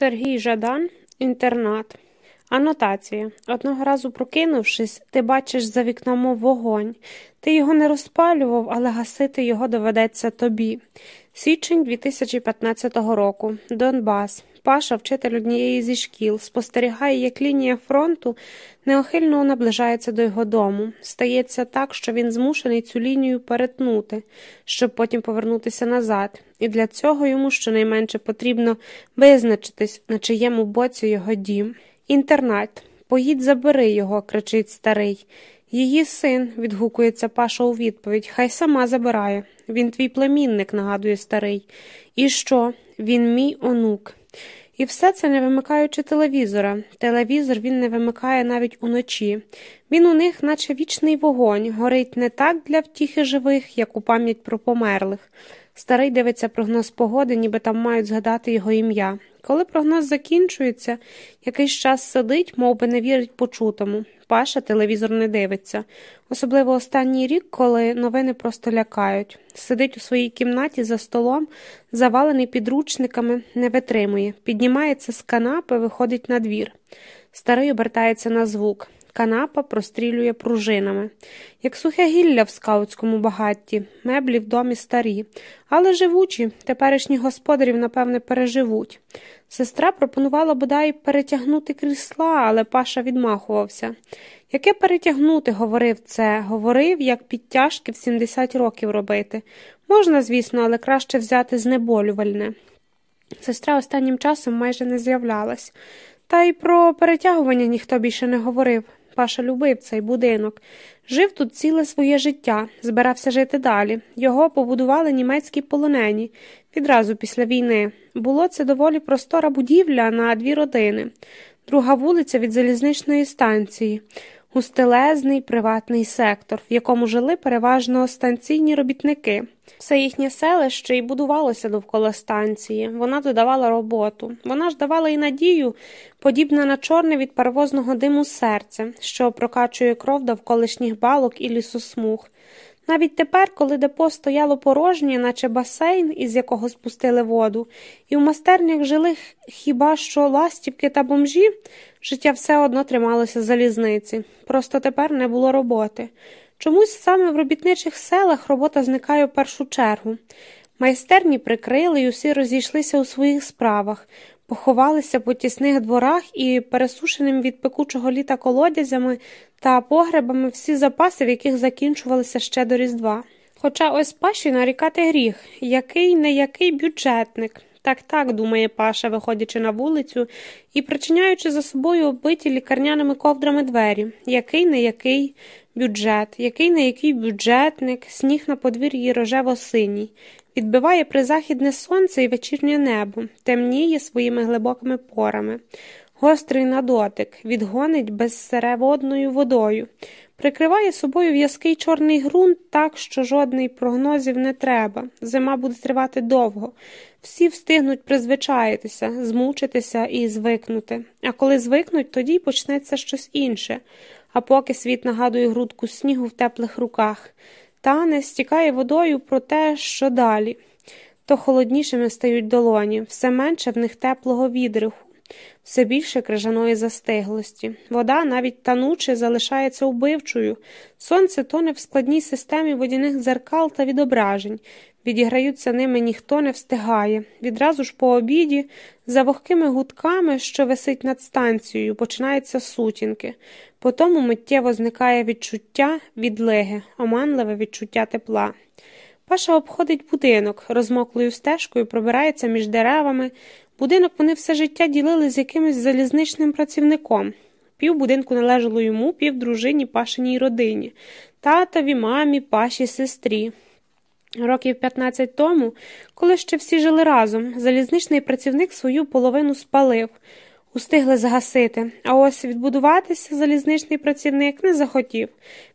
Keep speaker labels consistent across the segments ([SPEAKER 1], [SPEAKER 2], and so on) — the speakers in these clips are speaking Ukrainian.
[SPEAKER 1] Сергій Жадан, інтернат. Анотація. Одного разу прокинувшись, ти бачиш за вікном вогонь. Ти його не розпалював, але гасити його доведеться тобі. Січень 2015 року. Донбас. Паша, вчитель однієї зі шкіл, спостерігає, як лінія фронту неохильно наближається до його дому. Стається так, що він змушений цю лінію перетнути, щоб потім повернутися назад, і для цього йому щонайменше потрібно визначитись, на чиєму боці його дім. Інтернат. Поїдь, забери його, кричить старий. Її син, відгукується Паша у відповідь, хай сама забирає. Він твій племінник, нагадує старий. І що? Він мій онук. І все це не вимикаючи телевізора. Телевізор він не вимикає навіть уночі. Він у них, наче вічний вогонь, горить не так для втіхи живих, як у пам'ять про померлих. Старий дивиться прогноз погоди, ніби там мають згадати його ім'я. Коли прогноз закінчується, якийсь час сидить, мов би не вірить почутому. Паша телевізор не дивиться, особливо останній рік, коли новини просто лякають. Сидить у своїй кімнаті за столом, завалений підручниками, не витримує, піднімається з канапи, виходить на двір. Старий обертається на звук. Канапа прострілює пружинами, як сухе гілля в скаутському багатті, меблі в домі старі, але живучі, теперішні господарів, напевне, переживуть. Сестра пропонувала бодай перетягнути крісла, але Паша відмахувався. Яке перетягнути, говорив це, говорив, як підтяжки в 70 років робити. Можна, звісно, але краще взяти знеболювальне. Сестра останнім часом майже не з'являлась, та й про перетягування ніхто більше не говорив. Паша любив цей будинок. Жив тут ціле своє життя, збирався жити далі. Його побудували німецькі полонені відразу після війни. Було це доволі простора будівля на дві родини, друга вулиця від залізничної станції, густелезний приватний сектор, в якому жили переважно станційні робітники. Все їхнє селище і будувалося довкола станції. Вона додавала роботу. Вона ж давала і надію, подібна на чорне від паровозного диму серце, що прокачує кров довколишніх балок і лісосмуг. Навіть тепер, коли депо стояло порожнє, наче басейн, із якого спустили воду, і в майстернях жили хіба що ластівки та бомжі, життя все одно трималося залізниці. Просто тепер не було роботи. Чомусь саме в робітничих селах робота зникає в першу чергу. Майстерні прикрили і усі розійшлися у своїх справах, поховалися по тісних дворах і пересушеним від пекучого літа колодязями та погребами всі запаси, в яких закінчувалися ще до Різдва. Хоча ось паші нарікати гріх, який не який бюджетник. Так, так, думає Паша, виходячи на вулицю і причиняючи за собою оббиті лікарняними ковдрами двері, який не який бюджет, який не який бюджетник, сніг на подвір'ї рожево синій, відбиває призахідне сонце і вечірнє небо, темніє своїми глибокими порами, гострий на дотик, відгонить безсереводною водою, прикриває собою в'язкий чорний ґрунт так, що жодних прогнозів не треба. Зима буде тривати довго. Всі встигнуть призвичаїтися, змучитися і звикнути. А коли звикнуть, тоді й почнеться щось інше. А поки світ нагадує грудку снігу в теплих руках, тане, стікає водою про те, що далі. То холоднішими стають долоні, все менше в них теплого відриху, все більше крижаної застиглості. Вода, навіть тануче, залишається убивчою. Сонце тоне в складній системі водяних дзеркал та відображень. Відіграються ними ніхто не встигає. Відразу ж по обіді, за вогкими гудками, що висить над станцією, починаються сутінки. Потому миттєво зникає відчуття відлеги, оманливе відчуття тепла. Паша обходить будинок, розмоклою стежкою пробирається між деревами. Будинок вони все життя ділили з якимось залізничним працівником. Пів будинку належало йому, пів дружині пашиній родині, татові, мамі, паші, сестрі. Років 15 тому, коли ще всі жили разом, залізничний працівник свою половину спалив, устигли загасити, а ось відбудуватися залізничний працівник не захотів.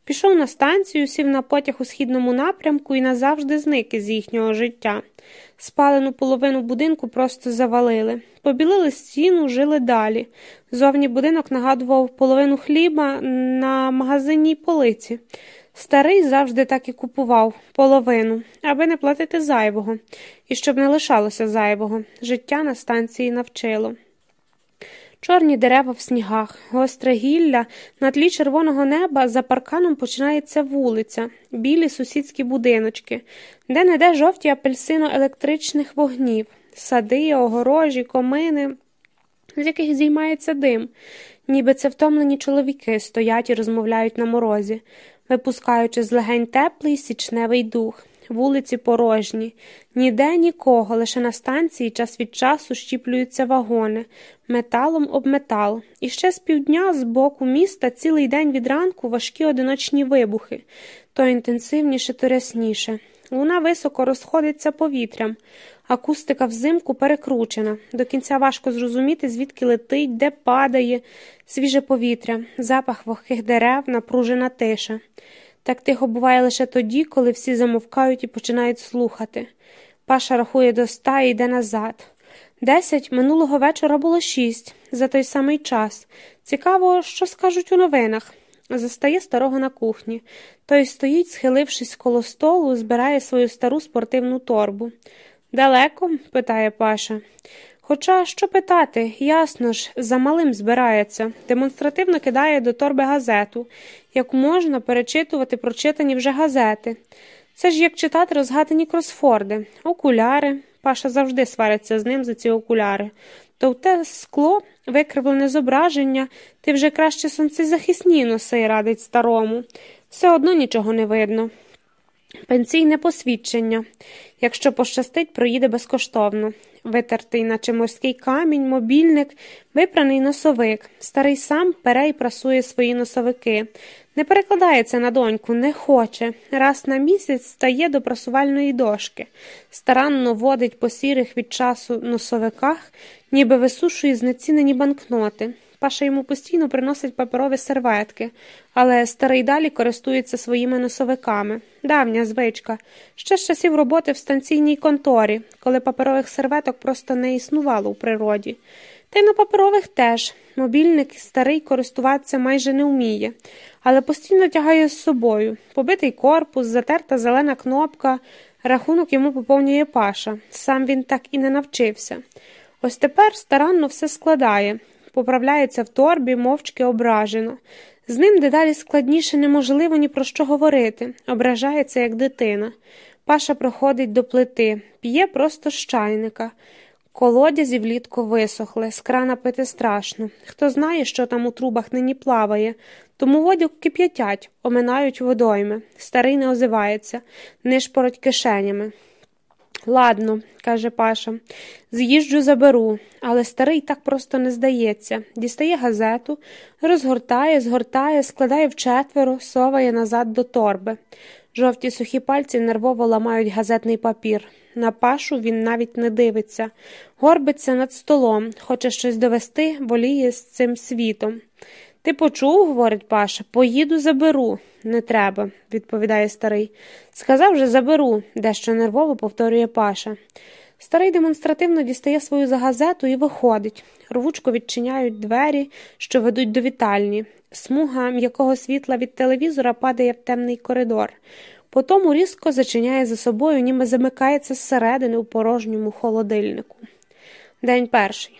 [SPEAKER 1] Пішов на станцію, сів на потяг у східному напрямку і назавжди зник із їхнього життя. Спалену половину будинку просто завалили, побілили стіну, жили далі. Зовні будинок нагадував половину хліба на магазинній полиці. Старий завжди так і купував половину, аби не платити зайвого, і щоб не лишалося зайвого. Життя на станції навчило. Чорні дерева в снігах, гостре гілля, на тлі червоного неба за парканом починається вулиця, білі сусідські будиночки, де не де жовті апельсино електричних вогнів, сади, огорожі, комини, з яких зіймається дим, ніби це втомлені чоловіки стоять і розмовляють на морозі, випускаючи з легень теплий січневий дух. Вулиці порожні, ніде нікого, лише на станції час від часу щіплюються вагони, металом об метал. І ще з півдня з боку міста цілий день від ранку важкі одиночні вибухи, то інтенсивніше, то рясніше. Луна високо розходиться повітрям, акустика взимку перекручена. До кінця важко зрозуміти, звідки летить, де падає, свіже повітря, запах вогких дерев, напружена тиша. Так тихо буває лише тоді, коли всі замовкають і починають слухати. Паша рахує до ста і йде назад. Десять минулого вечора було шість за той самий час. Цікаво, що скажуть у новинах. Застає старого на кухні. Той стоїть, схилившись коло столу, збирає свою стару спортивну торбу. Далеко? питає Паша. Хоча що питати, ясно ж, за малим збирається, демонстративно кидає до торби газету, як можна перечитувати прочитані вже газети. Це ж як читати розгадані кросфорди, окуляри. Паша завжди свариться з ним за ці окуляри. То в скло, викривлене зображення, ти вже краще сонцезахисні носи, радить старому. Все одно нічого не видно. Пенсійне посвідчення. Якщо пощастить, проїде безкоштовно. Витертий, наче морський камінь, мобільник, випраний носовик. Старий сам пере й прасує свої носовики. Не перекладається на доньку, не хоче. Раз на місяць стає до прасувальної дошки, старанно водить по сірих від часу носовиках, ніби висушує знецінені банкноти. Паша йому постійно приносить паперові серветки, але старий далі користується своїми носовиками. Давня звичка, ще з часів роботи в станційній конторі, коли паперових серветок просто не існувало у природі. Та й на паперових теж. Мобільник старий користуватися майже не вміє, але постійно тягає з собою побитий корпус, затерта зелена кнопка, рахунок йому поповнює паша. Сам він так і не навчився. Ось тепер старанно все складає, поправляється в торбі, мовчки ображено. З ним дедалі складніше неможливо ні про що говорити, ображається, як дитина. Паша проходить до плити, п'є просто з чайника. Колодязі влітку висохли, з крана пити страшно. Хто знає, що там у трубах нині плаває, тому воду кип'ятять, оминають водойми. Старий не озивається, нишпороть кишенями. Ладно, каже Паша, з'їжджу заберу, але старий так просто не здається. Дістає газету, розгортає, згортає, складає вчетверо, соває назад до торби. Жовті сухі пальці нервово ламають газетний папір. На пашу він навіть не дивиться, горбиться над столом, хоче щось довести, воліє з цим світом. Ти почув, говорить Паша, поїду заберу. Не треба, відповідає старий. Сказав же заберу, дещо нервово повторює Паша. Старий демонстративно дістає свою загазету і виходить. Рвучко відчиняють двері, що ведуть до вітальні. Смуга м'якого світла від телевізора падає в темний коридор. Потому різко зачиняє за собою, ніби замикається зсередини у порожньому холодильнику. День перший.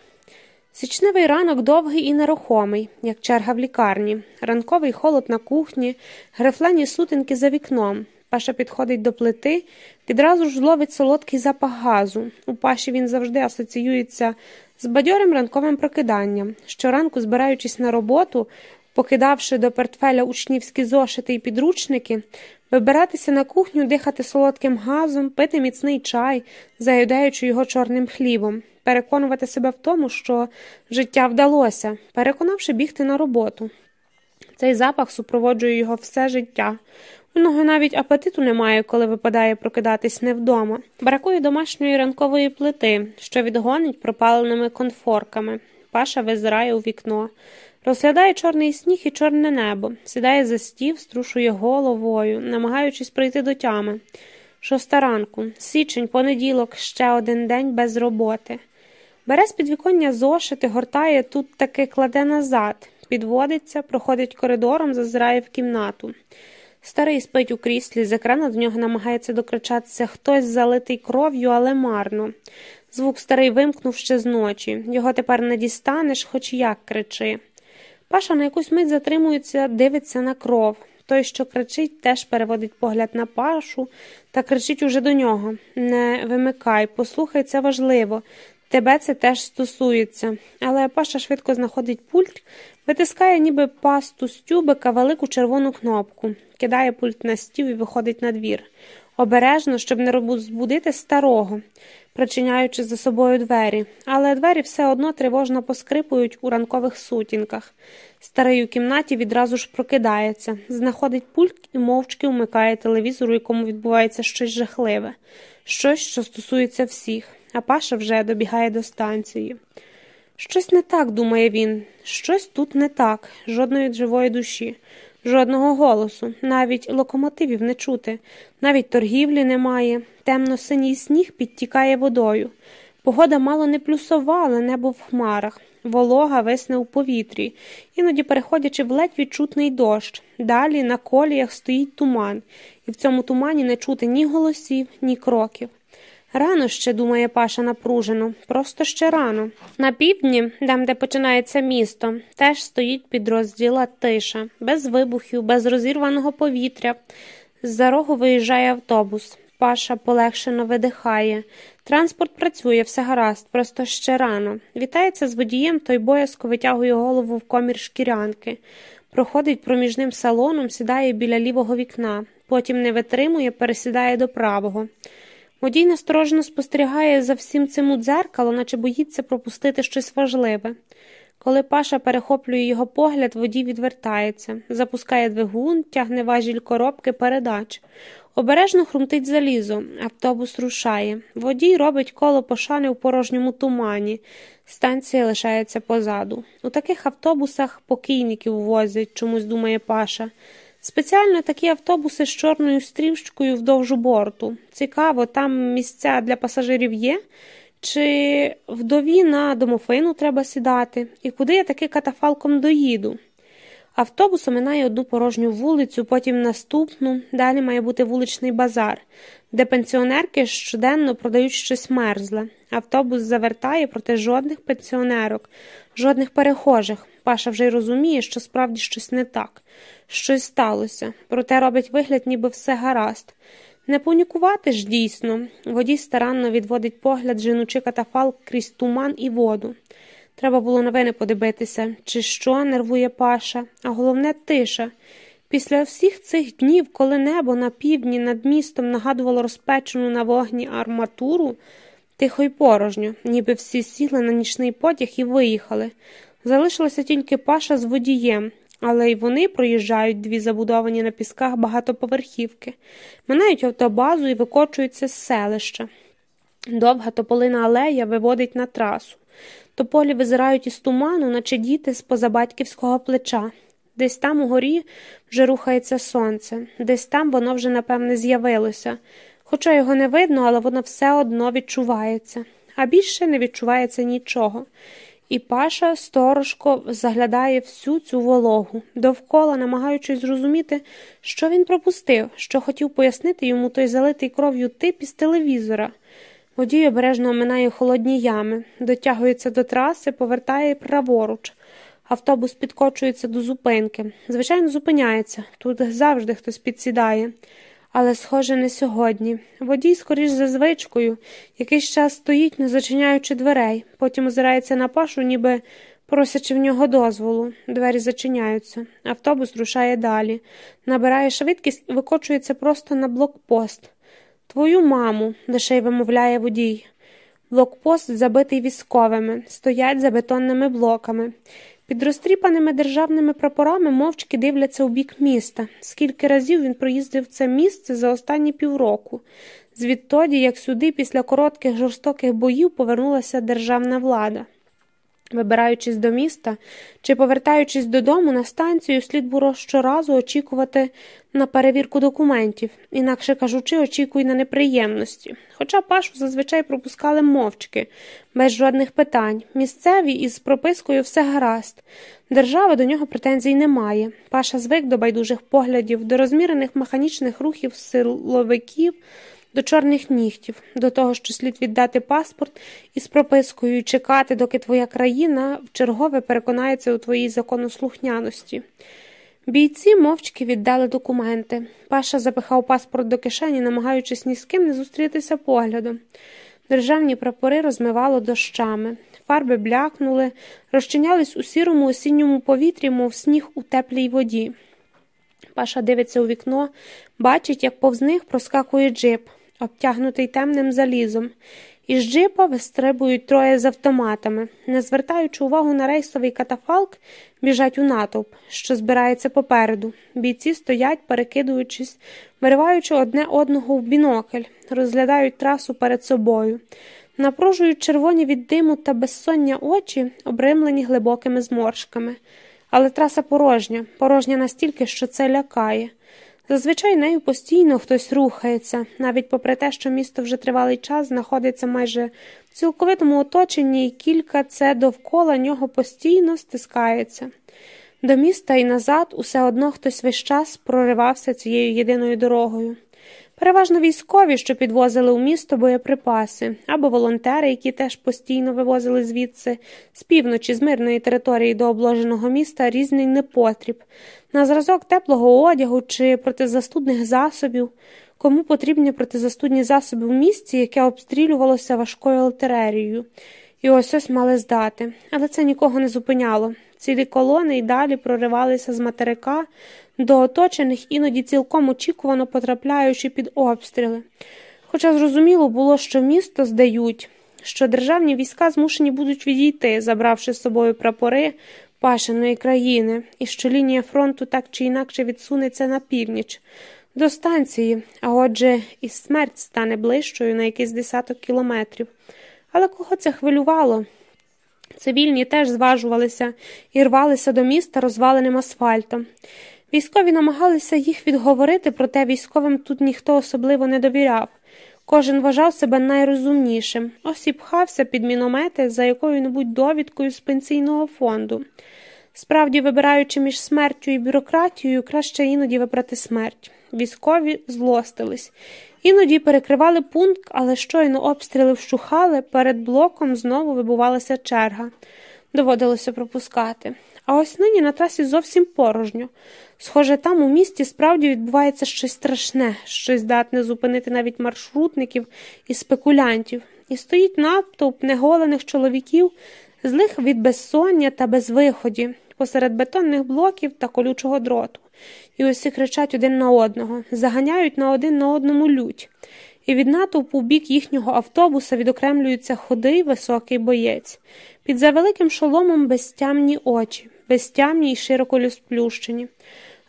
[SPEAKER 1] Січневий ранок довгий і нерухомий, як черга в лікарні, ранковий холод на кухні, грифлені сутинки за вікном. Паша підходить до плити, відразу ж ловить солодкий запах газу. У паші він завжди асоціюється з бадьорим ранковим прокиданням. Щоранку, збираючись на роботу, покидавши до портфеля учнівські зошити і підручники, вибиратися на кухню, дихати солодким газом, пити міцний чай, заїдаючи його чорним хлібом переконувати себе в тому, що життя вдалося, переконавши бігти на роботу. Цей запах супроводжує його все життя. У нього навіть апетиту немає, коли випадає прокидатись не вдома. Бракує домашньої ранкової плити, що відгонить пропаленими конфорками. Паша визирає у вікно, розглядає чорний сніг і чорне небо, сідає за стів, струшує головою, намагаючись прийти до тями. Шоста ранку, січень, понеділок, ще один день без роботи. Бере з підвіконня зошити, гортає, тут таки кладе назад, підводиться, проходить коридором, зазирає в кімнату. Старий спить у кріслі, з екрану до нього намагається докричатися хтось залитий кров'ю, але марно. Звук старий вимкнув ще з ночі. Його тепер не дістанеш, хоч як кричи. Паша на якусь мить затримується, дивиться на кров. Той, що кричить, теж переводить погляд на пашу та кричить уже до нього Не вимикай, послухай, це важливо. Тебе це теж стосується. Але Паша швидко знаходить пульт, витискає, ніби пасту з тюбика велику червону кнопку, кидає пульт на стіл і виходить на двір. Обережно, щоб не розбудити старого, причиняючи за собою двері, але двері все одно тривожно поскрипують у ранкових сутінках. Старий у кімнаті відразу ж прокидається, знаходить пульт і мовчки вмикає телевізор, у якому відбувається щось жахливе, щось, що стосується всіх, а Паша вже добігає до станції. Щось не так, думає він, щось тут не так, жодної живої душі, жодного голосу, навіть локомотивів не чути, навіть торгівлі немає, темно синій сніг підтікає водою. Погода мало не плюсова, небо в хмарах, волога висне у повітрі, іноді переходячи в ледь відчутний дощ. Далі на коліях стоїть туман, і в цьому тумані не чути ні голосів, ні кроків. Рано ще, думає Паша напружено, просто ще рано. На півдні, там, де починається місто, теж стоїть підрозділа тиша, без вибухів, без розірваного повітря. З за рогу виїжджає автобус. Паша полегшено видихає. Транспорт працює, все гаразд, просто ще рано. Вітається з водієм, той боязко витягує голову в комір шкірянки. Проходить проміжним салоном, сідає біля лівого вікна, потім не витримує, пересідає до правого. Водій насторожено спостерігає за всім цим у дзеркало, наче боїться пропустити щось важливе. Коли Паша перехоплює його погляд, водій відвертається, запускає двигун, тягне важіль коробки передач. Обережно хрумтить залізо, автобус рушає. Водій робить коло пошани у порожньому тумані. Станція лишається позаду. У таких автобусах покійників возять, чомусь думає Паша. Спеціально такі автобуси з чорною стрічкою вдовж борту. Цікаво, там місця для пасажирів є? Чи вдові на домофину треба сідати? І куди я таки катафалком доїду? Автобус оминає одну порожню вулицю, потім наступну, далі має бути вуличний базар, де пенсіонерки щоденно продають щось мерзле. Автобус завертає, проте жодних пенсіонерок, жодних перехожих. Паша вже й розуміє, що справді щось не так, щось сталося, проте робить вигляд, ніби все гаразд. Не панікувати ж дійсно. Водій старанно відводить погляд, женучи катафалк крізь туман і воду. Треба було новини подивитися, чи що нервує Паша, а головне тиша. Після всіх цих днів, коли небо на півдні над містом нагадувало розпечену на вогні арматуру, тихо й порожньо, ніби всі сіли на нічний потяг і виїхали. Залишилася тільки Паша з водієм, але й вони проїжджають дві забудовані на пісках багатоповерхівки, минають автобазу і викочуються з селища. Довга тополина алея виводить на трасу. Тополі визирають із туману, наче діти з позабатьківського плеча. Десь там угорі вже рухається сонце, десь там воно вже, напевне, з'явилося, хоча його не видно, але воно все одно відчувається, а більше не відчувається нічого. І Паша сторожко заглядає всю цю вологу, довкола, намагаючись зрозуміти, що він пропустив, що хотів пояснити йому той залитий кров'ю тип із телевізора. Водій обережно оминає холодні ями, дотягується до траси, повертає праворуч. Автобус підкочується до зупинки. Звичайно, зупиняється. Тут завжди хтось підсідає. Але, схоже, не сьогодні. Водій, скоріш за звичкою, якийсь час стоїть, не зачиняючи дверей, потім озирається на пашу, ніби просячи в нього дозволу. Двері зачиняються. Автобус рушає далі, набирає швидкість і викочується просто на блокпост. Твою маму, лише вимовляє водій. Блокпост забитий військовими, стоять за бетонними блоками. Під розтріпаними державними прапорами мовчки дивляться у бік міста. Скільки разів він проїздив це місце за останні півроку, звідтоді, як сюди, після коротких жорстоких боїв, повернулася державна влада. Вибираючись до міста чи повертаючись додому на станцію, слід було щоразу очікувати на перевірку документів, інакше кажучи, очікуй на неприємності. Хоча Пашу зазвичай пропускали мовчки, без жодних питань. Місцеві із пропискою все гаразд. Держави до нього претензій немає. Паша звик до байдужих поглядів, до розмірених механічних рухів силовиків до чорних нігтів, до того, що слід віддати паспорт із пропискою і чекати, доки твоя країна вчергове переконається у твоїй законослухняності. Бійці мовчки віддали документи. Паша запихав паспорт до кишені, намагаючись ні з ким не зустрітися поглядом. Державні прапори розмивало дощами, фарби блякнули, розчинялись у сірому осінньому повітрі, мов сніг у теплій воді. Паша дивиться у вікно, бачить, як повз них проскакує джип, обтягнутий темним залізом. Із джипа вистрибують троє з автоматами, не звертаючи увагу на рейсовий катафалк, біжать у натовп, що збирається попереду. Бійці стоять, перекидуючись, вириваючи одне одного в бінокль, розглядають трасу перед собою, напружують червоні від диму та безсоння очі, обримлені глибокими зморшками. Але траса порожня, порожня настільки, що це лякає. Зазвичай нею постійно хтось рухається, навіть попри те, що місто вже тривалий час знаходиться майже в цілковитому оточенні, і кілька це довкола нього постійно стискається. До міста і назад усе одно хтось весь час проривався цією єдиною дорогою. Переважно військові, що підвозили у місто боєприпаси, або волонтери, які теж постійно вивозили звідси з півночі з мирної території до обложеного міста різний непотріб, на зразок теплого одягу чи протизастудних засобів, кому потрібні протизастудні засоби в місті, яке обстрілювалося важкою артилерією. І ось ось мали здати, але це нікого не зупиняло. Цілі колони й далі проривалися з материка до оточених, іноді цілком очікувано потрапляючи під обстріли. Хоча зрозуміло було, що місто здають, що державні війська змушені будуть відійти, забравши з собою прапори пашеної країни, і що лінія фронту так чи інакше відсунеться на північ, до станції, а отже, і смерть стане ближчою на якийсь десяток кілометрів. Але кого це хвилювало? Цивільні теж зважувалися і рвалися до міста розваленим асфальтом. Військові намагалися їх відговорити, проте військовим тут ніхто особливо не довіряв. Кожен вважав себе найрозумнішим, ось і пхався під міномети за якою-небудь довідкою з пенсійного фонду. Справді, вибираючи між смертю і бюрократією, краще іноді вибрати смерть. Військові злостились. Іноді перекривали пункт, але щойно обстріли вщухали, перед блоком знову вибувалася черга. Доводилося пропускати. А ось нині на трасі зовсім порожньо. Схоже, там у місті справді відбувається щось страшне, щось здатне зупинити навіть маршрутників і спекулянтів, і стоїть натовп неголених чоловіків, злих від безсоння та безвиході, посеред бетонних блоків та колючого дроту. І усі кричать один на одного, заганяють на один на одному лють. І від натовпу в бік їхнього автобуса відокремлюється худий високий боєць. Під завеликим шоломом безтямні очі, безтямні й широко розплющені.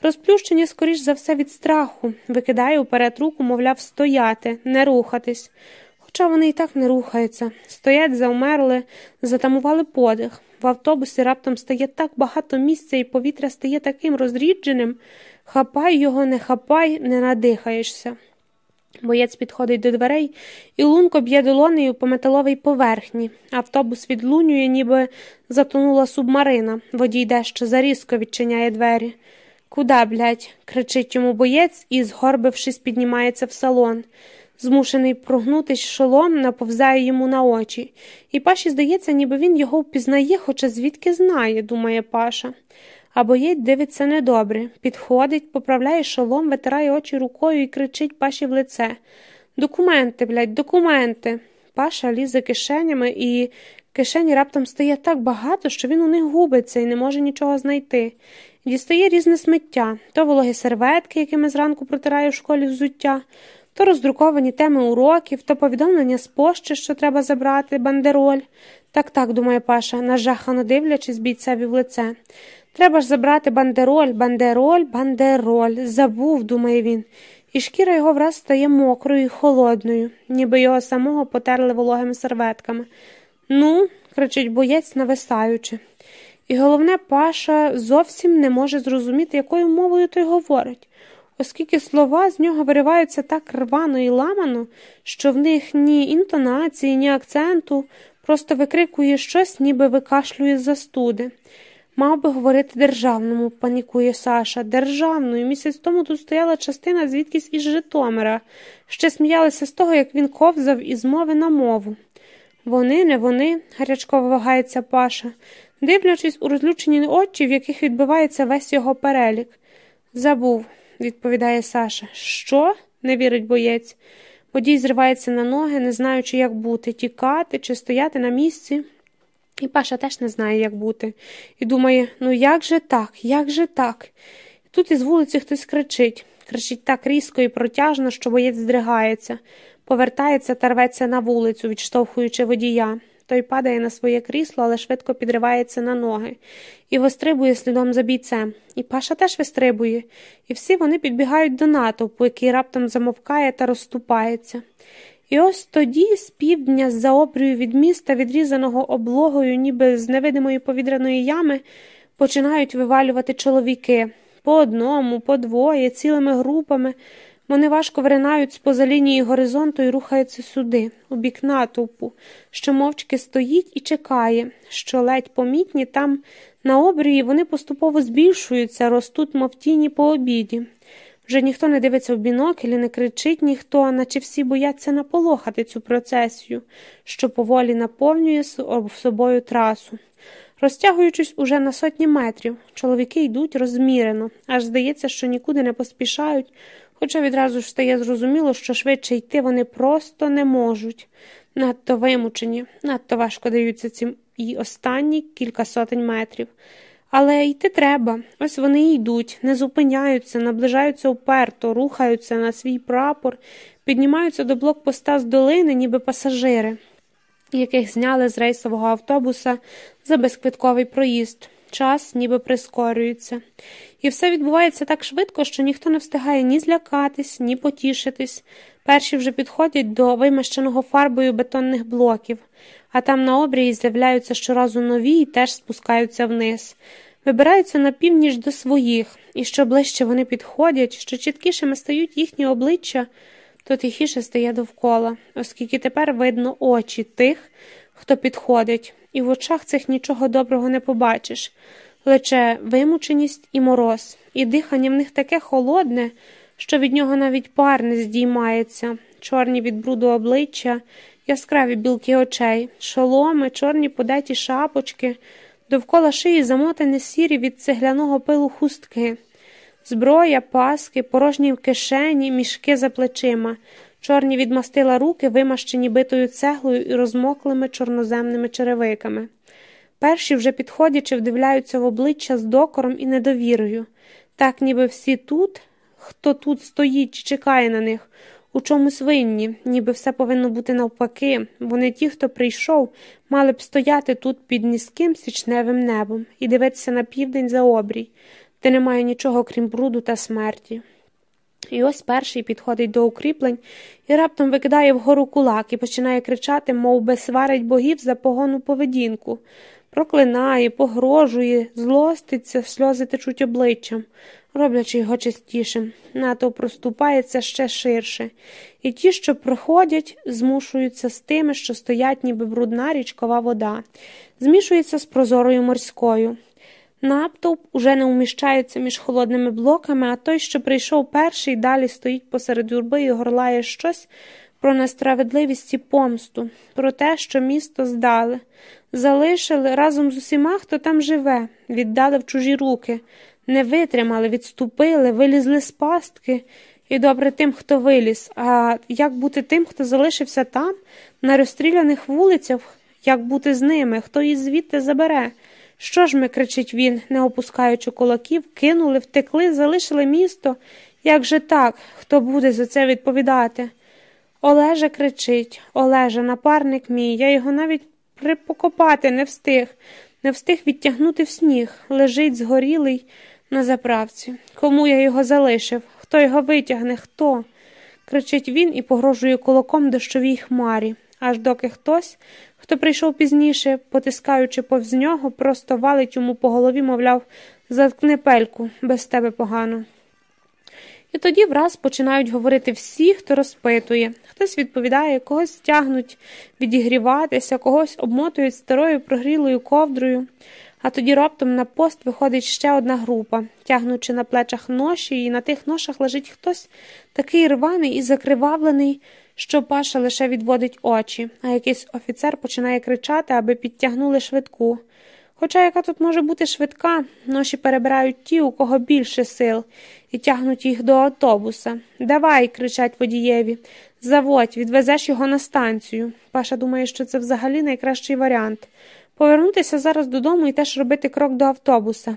[SPEAKER 1] Розплющені, скоріш за все, від страху, викидає уперед руку, мовляв, стояти, не рухатись. Хоча вони і так не рухаються, стоять, завмерли, затамували подих. В автобусі раптом стає так багато місця, і повітря стає таким розрідженим. Хапай його, не хапай, не надихаєшся. Боєць підходить до дверей і лунко б'є долонею по металовій поверхні. Автобус відлунює, ніби затонула субмарина. Водій дещо зарізко відчиняє двері. Куда, блядь?» – кричить йому боєць і, згорбившись, піднімається в салон. Змушений прогнутись шолом, наповзає йому на очі. І паші здається, ніби він його впізнає, хоча звідки знає, думає Паша. А боєць дивиться недобре, підходить, поправляє шолом, витирає очі рукою і кричить паші в лице Документи, блядь, документи. Паша лізе кишенями, і кишені раптом стає так багато, що він у них губиться і не може нічого знайти. Дістає різне сміття то вологі серветки, якими зранку протирає в школі взуття, то роздруковані теми уроків, то повідомлення з пощі, що треба забрати, бандероль. Так так, думає Паша, нажахано дивлячись бійцеві в лице. Треба ж забрати бандероль, бандероль, бандероль. Забув, думає він, і шкіра його враз стає мокрою і холодною, ніби його самого потерли вологими серветками. Ну, кричить боєць, нависаючи. І головне, Паша зовсім не може зрозуміти, якою мовою той говорить, оскільки слова з нього вириваються так рвано і ламано, що в них ні інтонації, ні акценту, просто викрикує щось, ніби викашлює застуди. Мав би говорити державному, панікує Саша. Державною. Місяць тому тут стояла частина звідкись із Житомира. Ще сміялися з того, як він ковзав із мови на мову. Вони, не вони, гарячково вагається Паша, дивлячись у розлючені очі, в яких відбивається весь його перелік. Забув, відповідає Саша. Що? не вірить боєць. Водій зривається на ноги, не знаючи, як бути, тікати чи стояти на місці. І Паша теж не знає, як бути, і думає, ну як же так, як же так? Тут із вулиці хтось кричить, кричить так різко і протяжно, що боєць здригається, повертається та рветься на вулицю, відштовхуючи водія. Той падає на своє крісло, але швидко підривається на ноги і вистрибує слідом за бійцем. І Паша теж вистрибує, і всі вони підбігають до натовпу, який раптом замовкає та розступається. І ось тоді, з півдня, з за обрію від міста, відрізаного облогою, ніби з невидимої повітряної ями, починають вивалювати чоловіки по одному, по двоє, цілими групами. Вони важко виринають з поза лінії горизонту і рухаються сюди, у бік натовпу, що мовчки стоїть і чекає, що ледь помітні там на обрії вони поступово збільшуються, ростуть, мов тіні по обіді. Вже ніхто не дивиться в бінокль не кричить ніхто, наче всі бояться наполохати цю процесію, що поволі наповнює собою трасу. Розтягуючись уже на сотні метрів, чоловіки йдуть розмірено, аж здається, що нікуди не поспішають, хоча відразу ж стає зрозуміло, що швидше йти вони просто не можуть. Надто вимучені, надто важко даються ці і останні кілька сотень метрів. Але йти треба. Ось вони йдуть, не зупиняються, наближаються уперто, рухаються на свій прапор, піднімаються до блокпоста з долини, ніби пасажири, яких зняли з рейсового автобуса за безквитковий проїзд. Час ніби прискорюється. І все відбувається так швидко, що ніхто не встигає ні злякатись, ні потішитись. Перші вже підходять до вимащеного фарбою бетонних блоків, а там на обрії з'являються щоразу нові і теж спускаються вниз. Вибираються на північ до своїх, і що ближче вони підходять, що чіткішими стають їхні обличчя, то тихіше стає довкола, оскільки тепер видно очі тих, хто підходить, і в очах цих нічого доброго не побачиш, лише вимученість і мороз, і дихання в них таке холодне, що від нього навіть пар не здіймається, чорні від бруду обличчя, яскраві білки очей, шоломи, чорні подеті шапочки. Довкола шиї замотані сірі від цегляного пилу хустки, зброя, паски, порожні в кишені, мішки за плечима, чорні відмастила руки, вимащені битою цеглою і розмоклими чорноземними черевиками. Перші, вже підходячи, вдивляються в обличчя з докором і недовірою, так ніби всі тут, хто тут стоїть чи чекає на них, у чомусь винні, ніби все повинно бути навпаки. Вони ті, хто прийшов, мали б стояти тут під низьким січневим небом і дивитися на південь за обрій, де немає нічого крім бруду та смерті. І ось перший підходить до укріплень і раптом викидає вгору кулак і починає кричати, мов би сварить богів за погону поведінку. Проклинає, погрожує, злоститься, сльози течуть обличчям роблячи його чистішим. Натовп проступається ще ширше, і ті, що проходять, змушуються з тими, що стоять, ніби брудна річкова вода, змішується з прозорою морською. Натовп уже не уміщається між холодними блоками, а той, що прийшов перший, далі стоїть посеред юрби і горлає щось про несправедливість і помсту, про те, що місто здали, залишили разом з усіма, хто там живе, віддали в чужі руки, не витримали, відступили, вилізли з пастки. І добре тим, хто виліз. А як бути тим, хто залишився там, на розстріляних вулицях, як бути з ними, хто її звідти забере? Що ж ми, кричить він, не опускаючи кулаків, кинули, втекли, залишили місто. Як же так? Хто буде за це відповідати? Олежа кричить Олежа, напарник мій, я його навіть припокопати не встиг, не встиг відтягнути в сніг, лежить згорілий на заправці. Кому я його залишив? Хто його витягне? Хто? кричить він і погрожує кулаком дощовій хмарі, аж доки хтось, хто прийшов пізніше, потискаючи повз нього, просто валить йому по голові, мовляв, заткни пельку, без тебе погано. І тоді враз починають говорити всі, хто розпитує, хтось відповідає, когось тягнуть відігріватися, когось обмотують старою прогрілою ковдрою. А тоді раптом на пост виходить ще одна група, тягнучи на плечах ноші, і на тих ношах лежить хтось такий рваний і закривавлений, що паша лише відводить очі, а якийсь офіцер починає кричати, аби підтягнули швидку. Хоча яка тут може бути швидка, ноші перебирають ті, у кого більше сил, і тягнуть їх до автобуса. Давай, кричать водієві, заводь, відвезеш його на станцію. Паша думає, що це взагалі найкращий варіант повернутися зараз додому і теж робити крок до автобуса.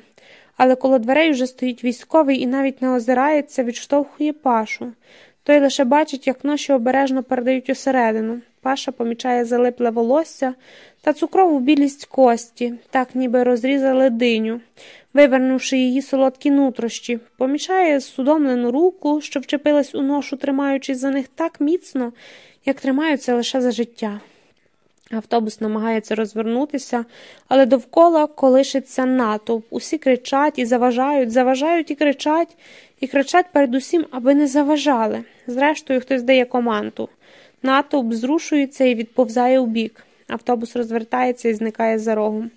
[SPEAKER 1] Але коло дверей вже стоїть військовий і навіть не озирається, відштовхує пашу. Той лише бачить, як ноші обережно передають усередину. Паша помічає залипле волосся та цукрову білість кості, так ніби розрізали диню, вивернувши її солодкі нутрощі, помічає судомлену руку, що вчепилась у ношу, тримаючись за них так міцно, як тримаються лише за життя. Автобус намагається розвернутися, але довкола колишиться натовп. Усі кричать і заважають, заважають і кричать, і кричать передусім, аби не заважали. Зрештою, хтось дає команду. Натовп зрушується і відповзає у бік. Автобус розвертається і зникає за рогом.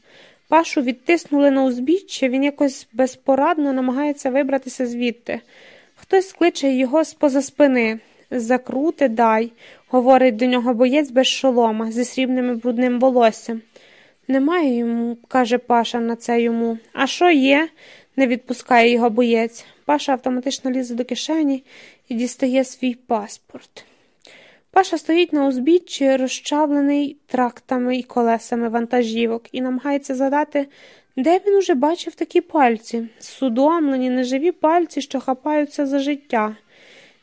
[SPEAKER 1] Пашу відтиснули на узбіччя, він якось безпорадно намагається вибратися звідти. Хтось кличе його з поза спини. Закрути, дай, говорить до нього боєць без шолома, зі срібним і брудним волоссям. Немає йому, каже Паша на це йому. А що є? не відпускає його боєць. Паша автоматично лізе до кишені і дістає свій паспорт. Паша стоїть на узбіччі, розчавлений трактами і колесами вантажівок, і намагається задати, де він уже бачив такі пальці, судомлені, неживі пальці, що хапаються за життя.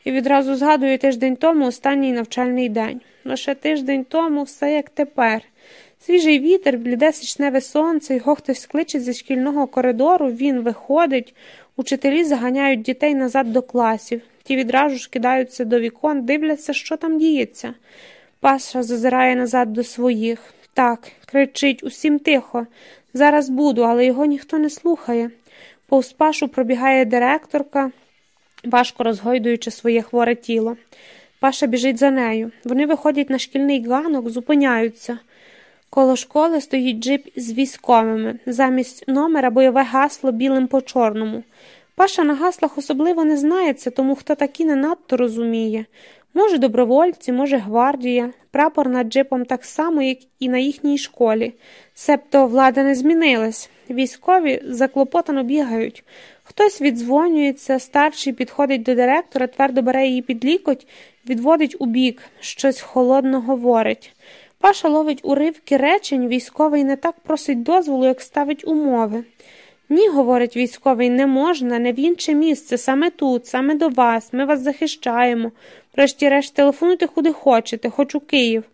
[SPEAKER 1] І відразу згадує тиждень тому останній навчальний день. Лише тиждень тому все як тепер. Свіжий вітер, бліде січневе сонце, його хтось кличе зі шкільного коридору, він виходить, учителі заганяють дітей назад до класів. Ті відразу ж кидаються до вікон, дивляться, що там діється. Паша зазирає назад до своїх. Так, кричить, усім тихо. Зараз буду, але його ніхто не слухає. Повз пашу пробігає директорка важко розгойдуючи своє хворе тіло. Паша біжить за нею. Вони виходять на шкільний ганок, зупиняються. Коло школи стоїть джип з військовими, замість номера бойове гасло білим по чорному. Паша на гаслах особливо не знається, тому хто такі не надто розуміє. Може, добровольці, може, гвардія, прапор над джипом так само, як і на їхній школі. Себто влада не змінилась. Військові заклопотано бігають. Хтось віддзвонюється, старший підходить до директора, твердо бере її під лікоть, відводить у бік, щось холодно говорить. Паша ловить уривки речень, військовий не так просить дозволу, як ставить умови. Ні, говорить військовий, не можна, не в інше місце, саме тут, саме до вас, ми вас захищаємо. Врешті-решт, телефонуйте куди хочете, хоч у Київ.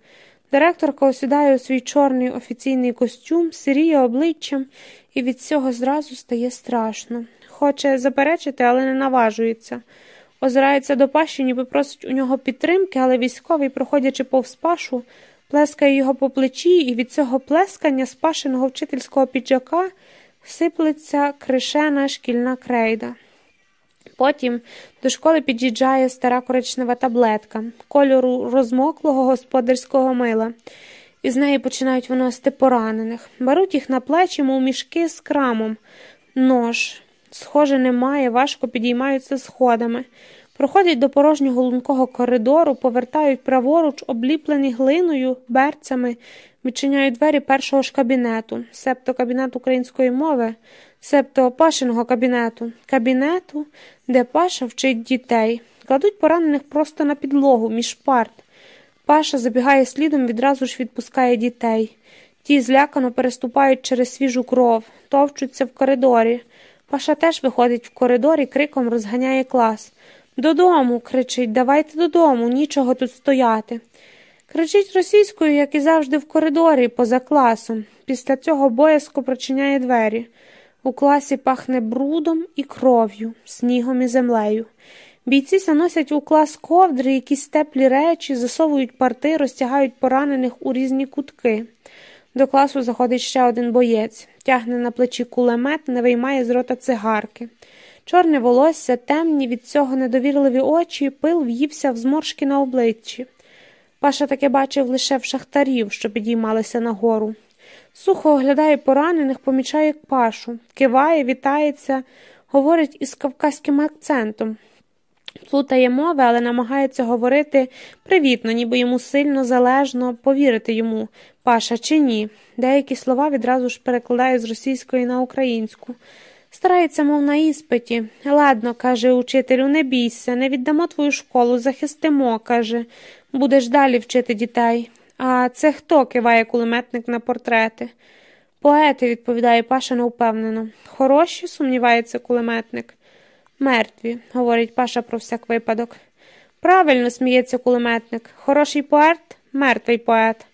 [SPEAKER 1] Директорка осідає у свій чорний офіційний костюм, сиріє обличчям, і від цього зразу стає страшно. Хоче заперечити, але не наважується. Озирається до паші, ніби просить у нього підтримки, але військовий, проходячи повз пашу, плескає його по плечі, і від цього плескання з пашиного вчительського піджака сиплеться кришена шкільна крейда. Потім до школи під'їжджає стара коричнева таблетка кольору розмоклого господарського мила, і з неї починають виносити поранених. Беруть їх на плечі, мов мішки з крамом, нож. Схоже, немає, важко підіймаються сходами. Проходять до порожнього лункого коридору, повертають праворуч, обліплені глиною, берцями, відчиняють двері першого ж кабінету, септо кабінет української мови, септо пашиного кабінету, кабінету, де Паша вчить дітей. Кладуть поранених просто на підлогу, між парт. Паша забігає слідом, відразу ж відпускає дітей. Ті злякано переступають через свіжу кров, товчуться в коридорі. Паша теж виходить в коридор і криком розганяє клас. Додому, кричить, давайте додому, нічого тут стояти. Кричить російською, як і завжди, в коридорі, поза класом. Після цього боязко прочиняє двері. У класі пахне брудом і кров'ю, снігом і землею. Бійці заносять у клас ковдри, якісь теплі речі, засовують парти, розтягають поранених у різні кутки. До класу заходить ще один боєць, тягне на плечі кулемет, не виймає з рота цигарки. Чорне волосся, темні від цього недовірливі очі, пил в'ївся в зморшки на обличчі. Паша таке бачив лише в шахтарів, що підіймалися нагору. Сухо оглядає поранених, помічає пашу, киває, вітається, говорить із кавказьким акцентом. Плутає мови, але намагається говорити привітно, ніби йому сильно залежно повірити йому, паша чи ні. Деякі слова відразу ж перекладає з російської на українську. Старається, мов на іспиті. Ладно, каже учителю, не бійся, не віддамо твою школу, захистимо, каже, будеш далі вчити дітей. А це хто? киває кулеметник на портрети. Поети, відповідає Паша невпевнено. Хороші, сумнівається кулеметник. Мертві, говорить Паша про всяк випадок. Правильно сміється кулеметник. Хороший поет, мертвий поет.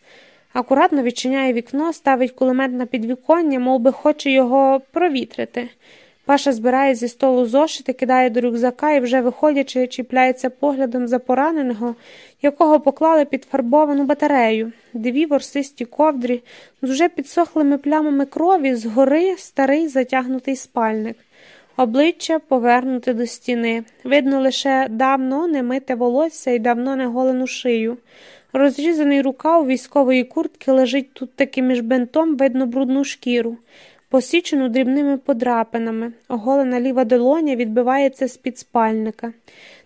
[SPEAKER 1] Акуратно відчиняє вікно, ставить кулемет на підвіконня, мов би хоче його провітрити. Паша збирає зі столу зошити, кидає до рюкзака і, вже виходячи, чіпляється поглядом за пораненого, якого поклали під фарбовану батарею, дві ворсисті ковдрі з уже підсохлими плямами крові, згори старий затягнутий спальник. Обличчя повернуте до стіни. Видно лише давно не мите волосся і давно не голену шию. Розрізаний рукав військової куртки лежить тут таки між бентом, видно брудну шкіру, посічену дрібними подрапинами, оголена ліва долоня відбивається з під спальника.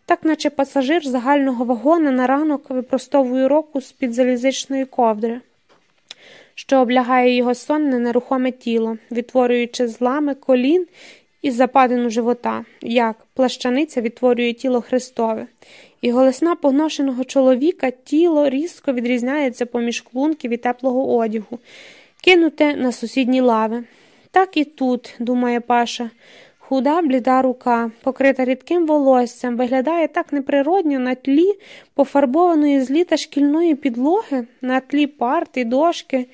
[SPEAKER 1] Так, наче пасажир загального вагона на ранок випростовує року з під залізичної ковдри, що облягає його сонне нерухоме тіло, відтворюючи злами колін і западину живота, як плащаниця відтворює тіло Христове і голосна погношеного чоловіка тіло різко відрізняється поміж клунків і теплого одягу, кинуте на сусідні лави. Так і тут, думає Паша, худа, бліда рука, покрита рідким волоссям, виглядає так неприродньо на тлі пофарбованої з літа шкільної підлоги, на тлі парти, дошки.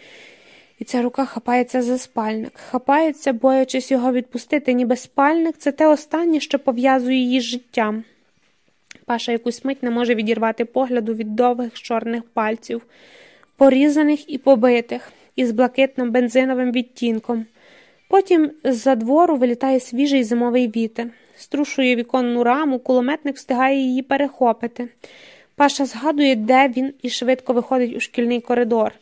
[SPEAKER 1] І ця рука хапається за спальник, хапається, боячись його відпустити, ніби спальник це те останнє, що пов'язує її з життям. Паша якусь мить не може відірвати погляду від довгих чорних пальців, порізаних і побитих, із блакитним бензиновим відтінком. Потім з-за двору вилітає свіжий зимовий вітер, струшує віконну раму, кулеметник встигає її перехопити. Паша згадує, де він, і швидко виходить у шкільний коридор,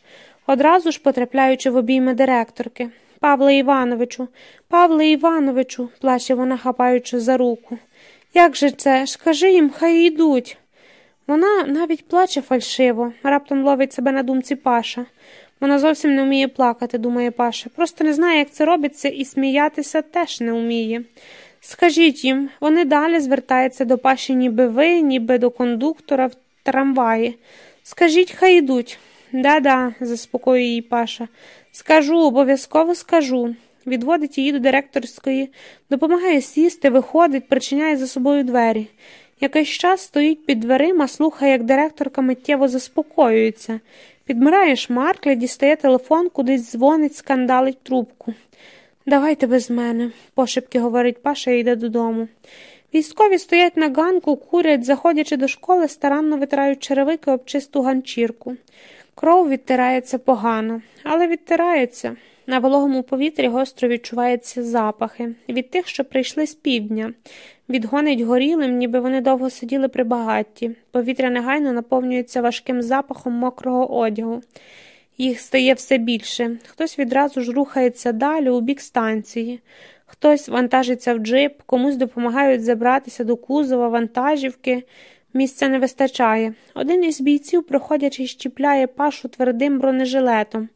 [SPEAKER 1] одразу ж потрапляючи в обійми директорки. Павле Івановичу, Павле Івановичу, плаче вона, хапаючи за руку. Як же це? Скажи їм, хай йдуть. Вона навіть плаче фальшиво, раптом ловить себе на думці Паша. Вона зовсім не вміє плакати, думає Паша. Просто не знає, як це робиться, і сміятися теж не вміє. Скажіть їм, вони далі звертаються до Паші, ніби ви, ніби до кондуктора в трамваї. Скажіть, хай йдуть. Да-да, заспокоює її Паша. Скажу, обов'язково скажу відводить її до директорської, допомагає сісти, виходить, причиняє за собою двері. Якийсь час стоїть під дверима, слухає, як директорка миттєво заспокоюється. Підмирає шмаркля, дістає телефон, кудись дзвонить, скандалить трубку. Давайте без мене, пошепки говорить Паша і йде додому. Військові стоять на ганку, курять, заходячи до школи, старанно витирають черевики об чисту ганчірку. Кров відтирається погано, але відтирається. На вологому повітрі гостро відчуваються запахи від тих, що прийшли з півдня, відгонить горілим, ніби вони довго сиділи при багатті. Повітря негайно наповнюється важким запахом мокрого одягу. Їх стає все більше. Хтось відразу ж рухається далі у бік станції, хтось вантажиться в джип, комусь допомагають забратися до кузова, вантажівки. Місця не вистачає. Один із бійців, проходячи, щіпляє пашу твердим бронежилетом.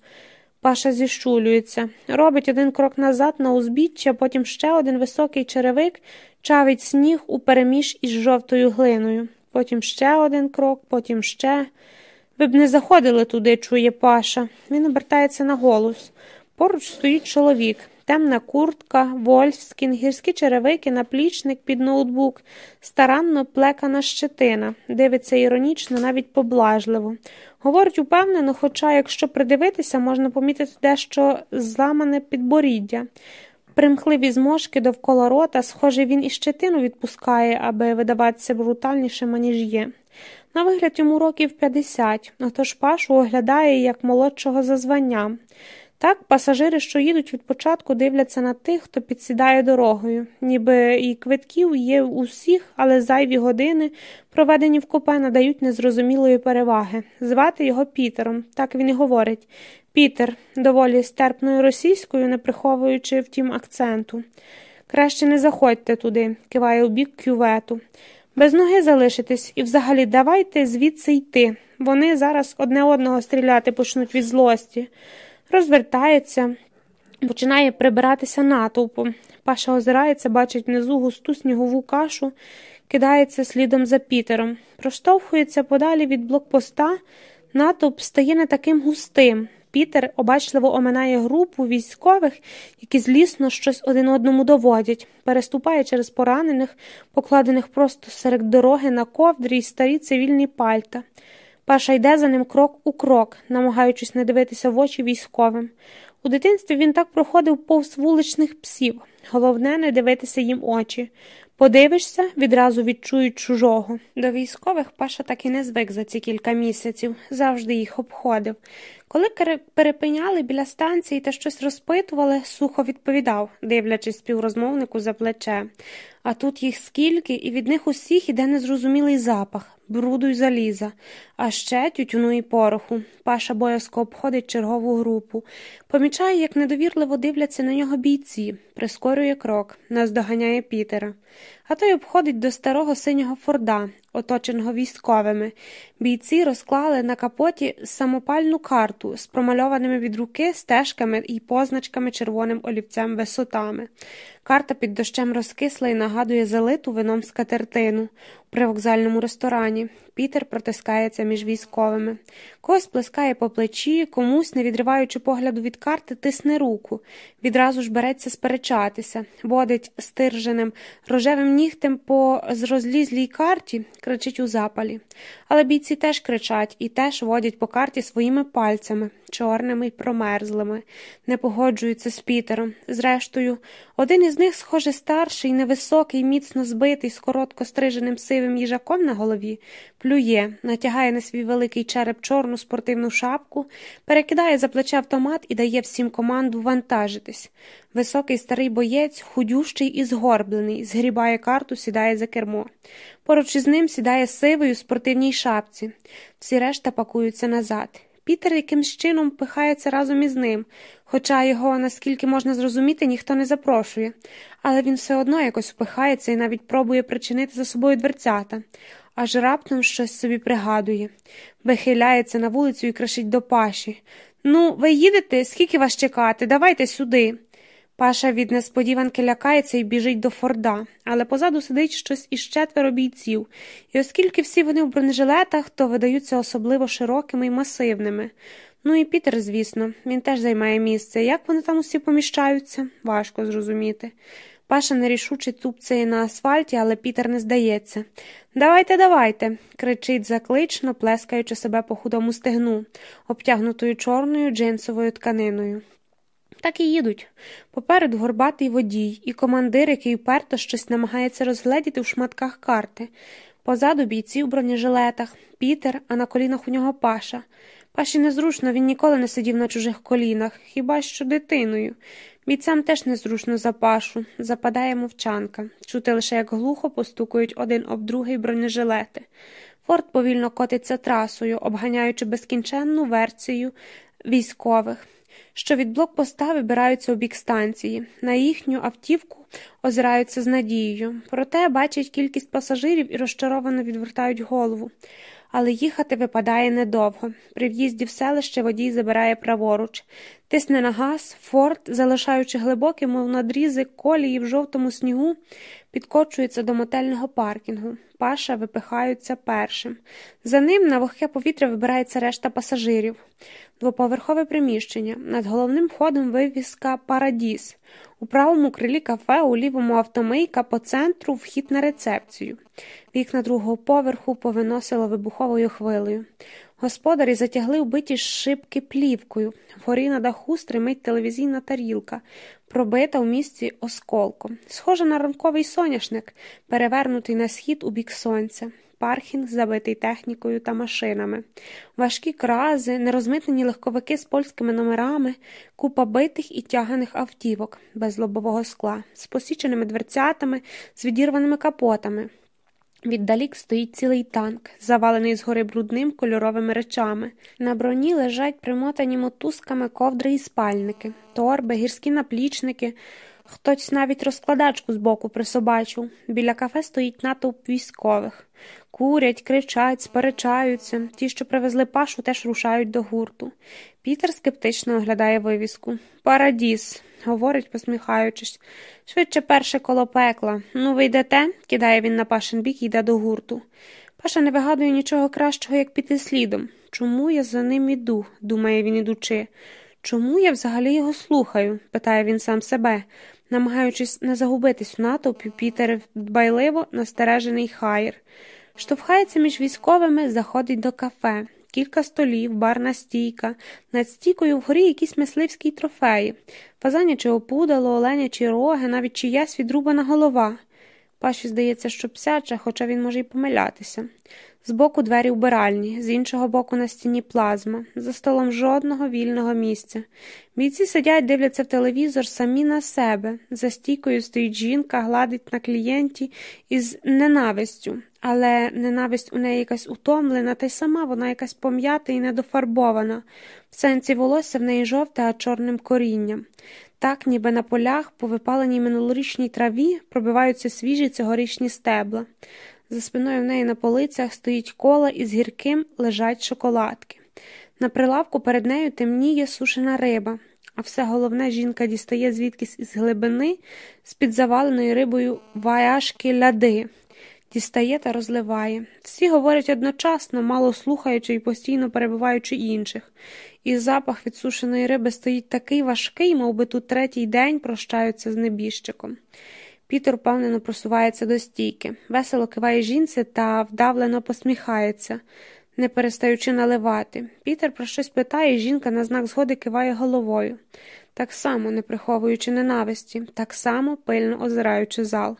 [SPEAKER 1] Паша зіщулюється, робить один крок назад на узбіччя, потім ще один високий черевик чавить сніг у переміж із жовтою глиною. Потім ще один крок, потім ще. Ви б не заходили туди, чує Паша. Він обертається на голос. Поруч стоїть чоловік. Темна куртка, вольфскін, гірські черевики, наплічник під ноутбук, старанно плекана щетина, дивиться іронічно, навіть поблажливо. Говорить упевнено, хоча, якщо придивитися, можна помітити дещо зламане підборіддя. Примхливі зможки довкола рота, схоже, він і щетину відпускає, аби видаватися брутальнішим, ніж є. На вигляд йому років 50, отож пашу оглядає як молодшого за званням. Так, пасажири, що їдуть від початку, дивляться на тих, хто підсідає дорогою, ніби і квитків є у всіх, але зайві години, проведені в купе, надають незрозумілої переваги. Звати його Пітером, так він і говорить. Пітер, доволі стерпною російською, не приховуючи втім акценту. Краще не заходьте туди, киває у бік кювету. Без ноги залишитись і взагалі давайте звідси йти. Вони зараз одне одного стріляти почнуть від злості. Розвертається, починає прибиратися натовпом. Паша озирається, бачить внизу густу снігову кашу, кидається слідом за Пітером, проштовхується подалі від блокпоста, натовп стає не таким густим. Пітер обачливо оминає групу військових, які злісно щось один одному доводять, переступає через поранених, покладених просто серед дороги на ковдрі й старі цивільні пальта. Паша йде за ним крок у крок, намагаючись не дивитися в очі військовим. У дитинстві він так проходив повз вуличних псів. Головне не дивитися їм очі. Подивишся, відразу відчують чужого. До військових Паша так і не звик за ці кілька місяців, завжди їх обходив. Коли перепиняли біля станції та щось розпитували, сухо відповідав, дивлячись співрозмовнику за плече. А тут їх скільки, і від них усіх іде незрозумілий запах бруду й заліза, а ще тютюну і пороху. Паша боязко обходить чергову групу, помічає, як недовірливо дивляться на нього бійці, прискорює крок, наздоганяє Пітера, а той обходить до старого синього форда, оточеного військовими. Бійці розклали на капоті самопальну карту з промальованими від руки стежками і позначками червоним олівцем висотами. Карта під дощем розкисла і нагадує залиту вином скатертину при вокзальному ресторані. Пітер протискається між військовими. Когось плескає по плечі, комусь, не відриваючи погляду від карти, тисне руку. Відразу ж береться сперечатися, водить стирженим рожевим нігтем по зрозлізлій карті, кричить у запалі. Але бійці теж кричать і теж водять по карті своїми пальцями, чорними й промерзлими, не погоджуються з Пітером. Зрештою, один із них, схоже, старший, невисокий, міцно збитий, з коротко стриженим сивим їжаком на голові, плює, натягає на свій великий череп чорну спортивну шапку, перекидає за плече автомат і дає всім команду вантажитись. Високий старий боєць, худющий і згорблений, згрібає карту, сідає за кермо. Поруч із ним сідає сивий у спортивній шапці. Всі решта пакуються назад. Пітер якимсь чином пихається разом із ним, хоча його, наскільки можна зрозуміти, ніхто не запрошує, але він все одно якось впихається і навіть пробує причинити за собою дверцята, аж раптом щось собі пригадує, вихиляється на вулицю і кришить до паші Ну, ви їдете? Скільки вас чекати? Давайте сюди. Паша від несподіванки лякається і біжить до Форда, але позаду сидить щось із четверо бійців, і оскільки всі вони в бронежилетах, то видаються особливо широкими і масивними. Ну і Пітер, звісно, він теж займає місце. Як вони там усі поміщаються, важко зрозуміти. Паша нерішуче тупцеє на асфальті, але Пітер не здається. Давайте, давайте, кричить заклично, плескаючи себе по худому стегну, обтягнутою чорною джинсовою тканиною. Так і їдуть. Попереду горбатий водій і командир, який вперто щось намагається розгледіти в шматках карти. Позаду бійці в бронежилетах, Пітер, а на колінах у нього паша. Паші незручно, він ніколи не сидів на чужих колінах, хіба що дитиною. Бійцям теж незручно за пашу, западає мовчанка, чути лише, як глухо постукують один об другий бронежилети. Форт повільно котиться трасою, обганяючи безкінченну версію військових що від блокпоста вибираються у бік станції. На їхню автівку озираються з надією, проте бачать кількість пасажирів і розчаровано відвертають голову. Але їхати випадає недовго. При в'їзді в селище водій забирає праворуч, тисне на газ, форт, залишаючи глибокі, мов надрізи колії в жовтому снігу, підкочується до мотельного паркінгу. Паша випихаються першим. За ним на вогке повітря вибирається решта пасажирів двоповерхове приміщення, над головним входом вивіска Парадіс, у правому крилі кафе, у лівому автомийка, по центру вхід на рецепцію. Вікна другого поверху повиносило вибуховою хвилею. Господарі затягли вбиті шибки плівкою. Вгорі на даху стримить телевізійна тарілка, пробита в місці осколком. Схожа на ранковий соняшник, перевернутий на схід у бік сонця паркінг, забитий технікою та машинами, важкі крази, нерозмитнені легковики з польськими номерами, купа битих і тяганих автівок без лобового скла, з посіченими дверцятами, з відірваними капотами. Віддалік стоїть цілий танк, завалений згори брудним кольоровими речами. На броні лежать примотані мотузками ковдри і спальники, торби, гірські наплічники. Хтось навіть розкладачку збоку присобачив. Біля кафе стоїть натовп військових. Курять, кричать, сперечаються. Ті, що привезли пашу, теж рушають до гурту. Пітер скептично оглядає вивіску. Парадіс, говорить, посміхаючись. Швидше перше коло пекла. Ну, ви йдете? кидає він на пашин бік і йде до гурту. Паша не вигадує нічого кращого, як піти слідом. Чому я за ним іду? думає він ідучи. Чому я взагалі його слухаю? питає він сам себе, намагаючись не загубитись в натовпі, Пітер дбайливо настережений хайр. Штовхається між військовими, заходить до кафе. Кілька столів, барна стійка, над стійкою вгорі якісь мисливські трофеї, фазаняче опудало, оленячі роги, навіть чиясь відрубана голова. Паші здається, що псяча, хоча він може й помилятися. Збоку двері вбиральні, з іншого боку на стіні плазма, за столом жодного вільного місця. Бійці сидять, дивляться в телевізор самі на себе. За стійкою стоїть жінка, гладить на клієнті із ненавистю, але ненависть у неї якась утомлена, та й сама вона якась пом'ята і недофарбована. В сенці волосся в неї жовте, а чорним корінням. Так, ніби на полях, по випаленій минулорічній траві, пробиваються свіжі цьогорічні стебла. За спиною в неї на полицях стоїть кола і з гірким лежать шоколадки. На прилавку перед нею темніє сушена риба, а все головне жінка дістає звідкись із глибини з під заваленою рибою ваяшки ляди, дістає та розливає. Всі говорять одночасно, мало слухаючи і постійно перебуваючи інших, і запах відсушеної риби стоїть такий важкий, мов би тут третій день прощаються з небіжчиком. Пітер впевнено просувається до стійки, весело киває жінці та вдавлено посміхається, не перестаючи наливати. Пітер про щось питає, і жінка на знак згоди киває головою, так само не приховуючи ненависті, так само пильно озираючи зал.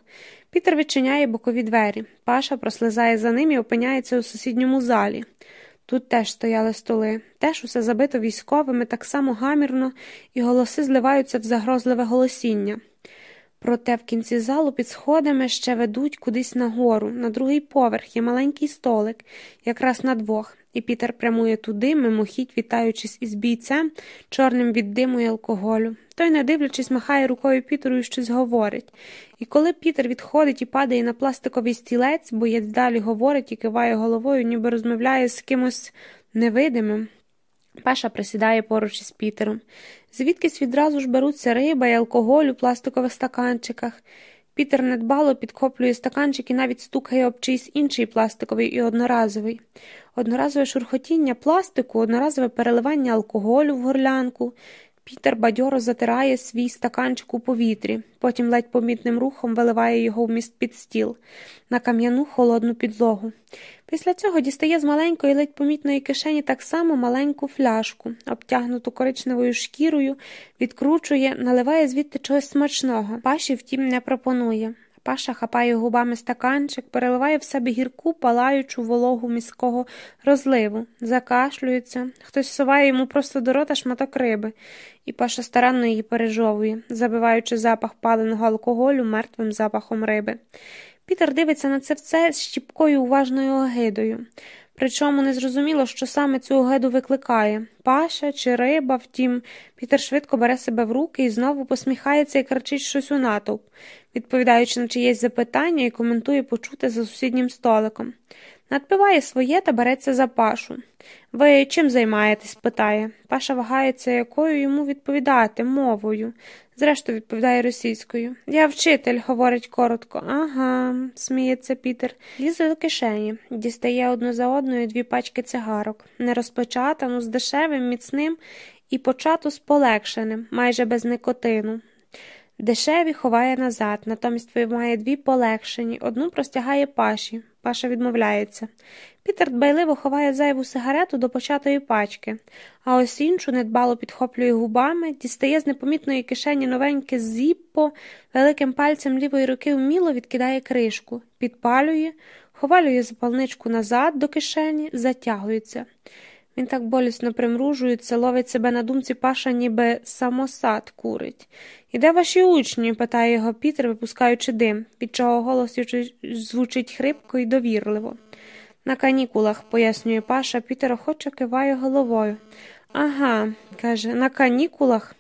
[SPEAKER 1] Пітер відчиняє бокові двері. Паша прослизає за ним і опиняється у сусідньому залі. Тут теж стояли столи, теж усе забито військовими, так само гамірно, і голоси зливаються в загрозливе голосіння. Проте в кінці залу під сходами ще ведуть кудись нагору, на другий поверх є маленький столик, якраз на двох, і Пітер прямує туди, мимохідь вітаючись із бійцем, чорним від диму і алкоголю. Той, не дивлячись, махає рукою Пітеру і щось говорить. І коли Пітер відходить і падає на пластиковий стілець, боєць далі говорить і киває головою, ніби розмовляє з кимось невидимим. Паша присідає поруч із Пітером. Звідкись відразу ж беруться риба і алкоголь у пластикових стаканчиках. Пітер недбало підхоплює стаканчик і навіть стукає об чийсь інший пластиковий і одноразовий. Одноразове шурхотіння пластику, одноразове переливання алкоголю в горлянку, Пітер бадьоро затирає свій стаканчик у повітрі, потім ледь помітним рухом виливає його в міст під стіл, на кам'яну холодну підлогу. Після цього дістає з маленької ледь помітної кишені так само маленьку фляжку, обтягнуту коричневою шкірою, відкручує, наливає звідти чогось смачного. Паші, втім, не пропонує. Паша хапає губами стаканчик, переливає в себе гірку, палаючу вологу міського розливу, закашлюється, хтось соває йому просто до рота шматок риби, і Паша старанно її пережовує, забиваючи запах паленого алкоголю мертвим запахом риби. Пітер дивиться на це все з щіпкою уважною огидою. Причому не зрозуміло, що саме цю огиду викликає паша чи риба, втім, Пітер швидко бере себе в руки і знову посміхається і кричить щось у натовп, відповідаючи на чиєсь запитання і коментує почуте за сусіднім столиком. Надпиває своє та береться за пашу. Ви чим займаєтесь? питає. Паша вагається, якою йому відповідати, мовою. Зрештою, відповідає російською. Я вчитель, говорить коротко. Ага, сміється Пітер. Лізе до кишені, дістає одну за одною дві пачки цигарок, не розпочатану, з дешевим, міцним і почату з полегшеним, майже без никотину. Дешеві ховає назад, натомість виймає дві полегшені, одну простягає паші. Паша відмовляється. Пітер дбайливо ховає зайву сигарету до початої пачки, а ось іншу недбало підхоплює губами, дістає з непомітної кишені новеньке зіппо, великим пальцем лівої руки вміло відкидає кришку, підпалює, ховалює запалничку назад до кишені, затягується. Він так болісно примружується, ловить себе на думці паша, ніби самосад курить. І де ваші учні? питає його Пітер, випускаючи дим, від чого голос звучить хрипко і довірливо. На канікулах, пояснює Паша, Пітер охоче киває головою. Ага, каже, на канікулах.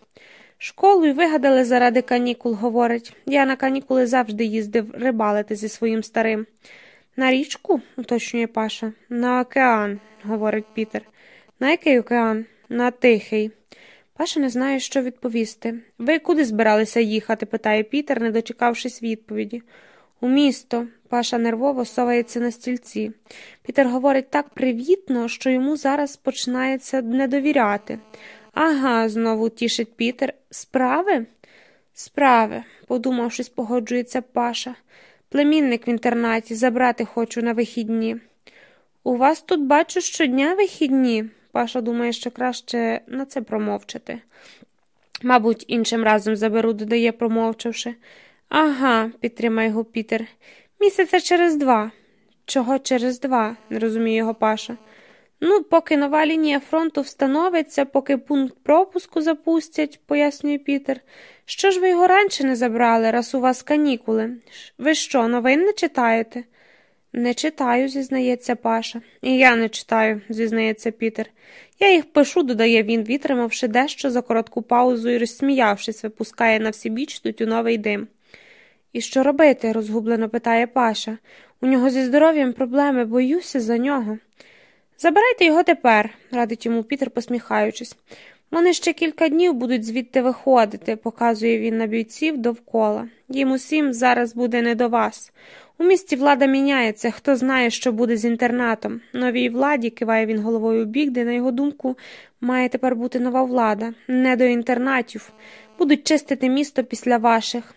[SPEAKER 1] Школу й вигадали заради канікул, говорить. Я на канікули завжди їздив рибалити зі своїм старим. На річку, уточнює Паша. На океан, говорить Пітер. На який океан? На тихий. Паша не знає, що відповісти. Ви куди збиралися їхати? питає Пітер, не дочекавшись відповіді. У місто. Паша нервово совається на стільці. Пітер говорить так привітно, що йому зараз починається не довіряти. Ага, знову тішить Пітер. Справи? Справи, подумавшись, погоджується Паша. Племінник в інтернаті забрати хочу на вихідні. У вас тут бачу щодня вихідні. Паша думає, що краще на це промовчати. Мабуть, іншим разом заберу, додає, промовчавши. Ага, підтримає його Пітер. Місяця через два. Чого через два? не розуміє його Паша. Ну, поки нова лінія фронту встановиться, поки пункт пропуску запустять, пояснює Пітер. Що ж ви його раніше не забрали, раз у вас канікули? Ви що, новин не читаєте? Не читаю, зізнається Паша. І я не читаю, зізнається Пітер. Я їх пишу, додає він, вітримавши дещо за коротку паузу і розсміявшись, випускає на всі біч тютюновий дим. І що робити? розгублено питає Паша. У нього зі здоров'ям проблеми, боюся за нього. Забирайте його тепер, радить йому Пітер, посміхаючись. Вони ще кілька днів будуть звідти виходити, показує він на бійців довкола. Їм усім зараз буде не до вас. У місті влада міняється, хто знає, що буде з інтернатом. Новій владі, киває він головою у бік, де, на його думку, має тепер бути нова влада, не до інтернатів. Будуть чистити місто після ваших.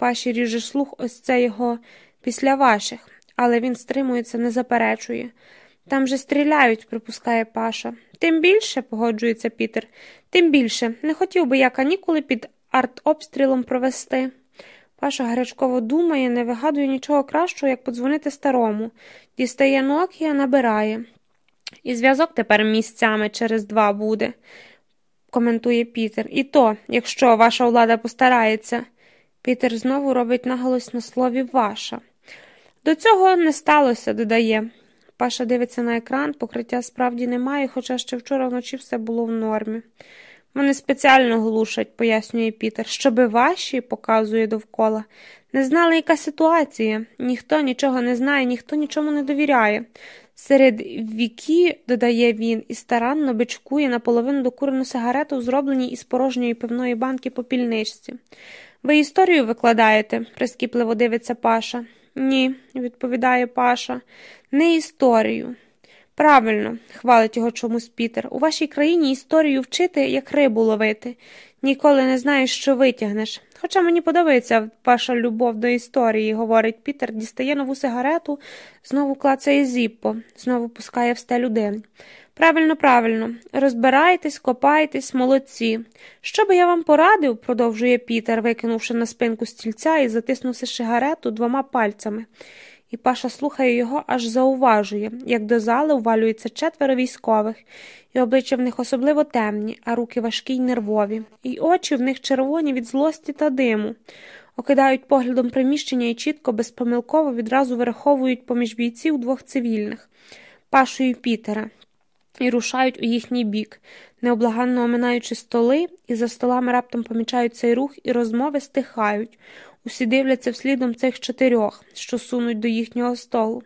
[SPEAKER 1] Паші ріже слух ось це його після ваших, але він стримується, не заперечує. Там же стріляють, припускає Паша. Тим більше, погоджується Пітер, тим більше не хотів би я канікули під артобстрілом провести. Паша гарячково думає, не вигадує нічого кращого, як подзвонити старому. Дістає Нокія, набирає. І зв'язок тепер місцями через два буде, коментує Пітер. І то, якщо ваша влада постарається. Пітер знову робить наголос на слові ваша. До цього не сталося, додає. Паша дивиться на екран, покриття справді немає, хоча ще вчора вночі все було в нормі. Вони спеціально глушать, пояснює Пітер, щоби ваші, показує довкола, не знали, яка ситуація. Ніхто нічого не знає, ніхто нічому не довіряє. Серед віки, додає він, і старанно бичкує наполовину докурену сигарету, зробленій із порожньої пивної банки по пільничці. Ви історію викладаєте? прискіпливо дивиться Паша. Ні, відповідає Паша, не історію. Правильно, хвалить його чомусь Пітер. У вашій країні історію вчити, як рибу ловити. Ніколи не знаєш, що витягнеш. Хоча мені подобається ваша любов до історії, говорить Пітер, дістає нову сигарету, знову клацає зіппо, знову пускає в стелю день. Правильно, правильно, розбирайтесь, копайтесь, молодці. Що би я вам порадив, продовжує Пітер, викинувши на спинку стільця і затиснувши сигарету двома пальцями. І Паша слухає його, аж зауважує, як до зали увалюється четверо військових, і обличчя в них особливо темні, а руки важкі й нервові, і очі в них червоні від злості та диму. Окидають поглядом приміщення і чітко, безпомилково відразу вираховують поміж бійців двох цивільних Пашу і Пітера і рушають у їхній бік, необлаганно оминаючи столи, і за столами раптом помічають цей рух, і розмови стихають. Усі дивляться вслідом цих чотирьох, що сунуть до їхнього столу.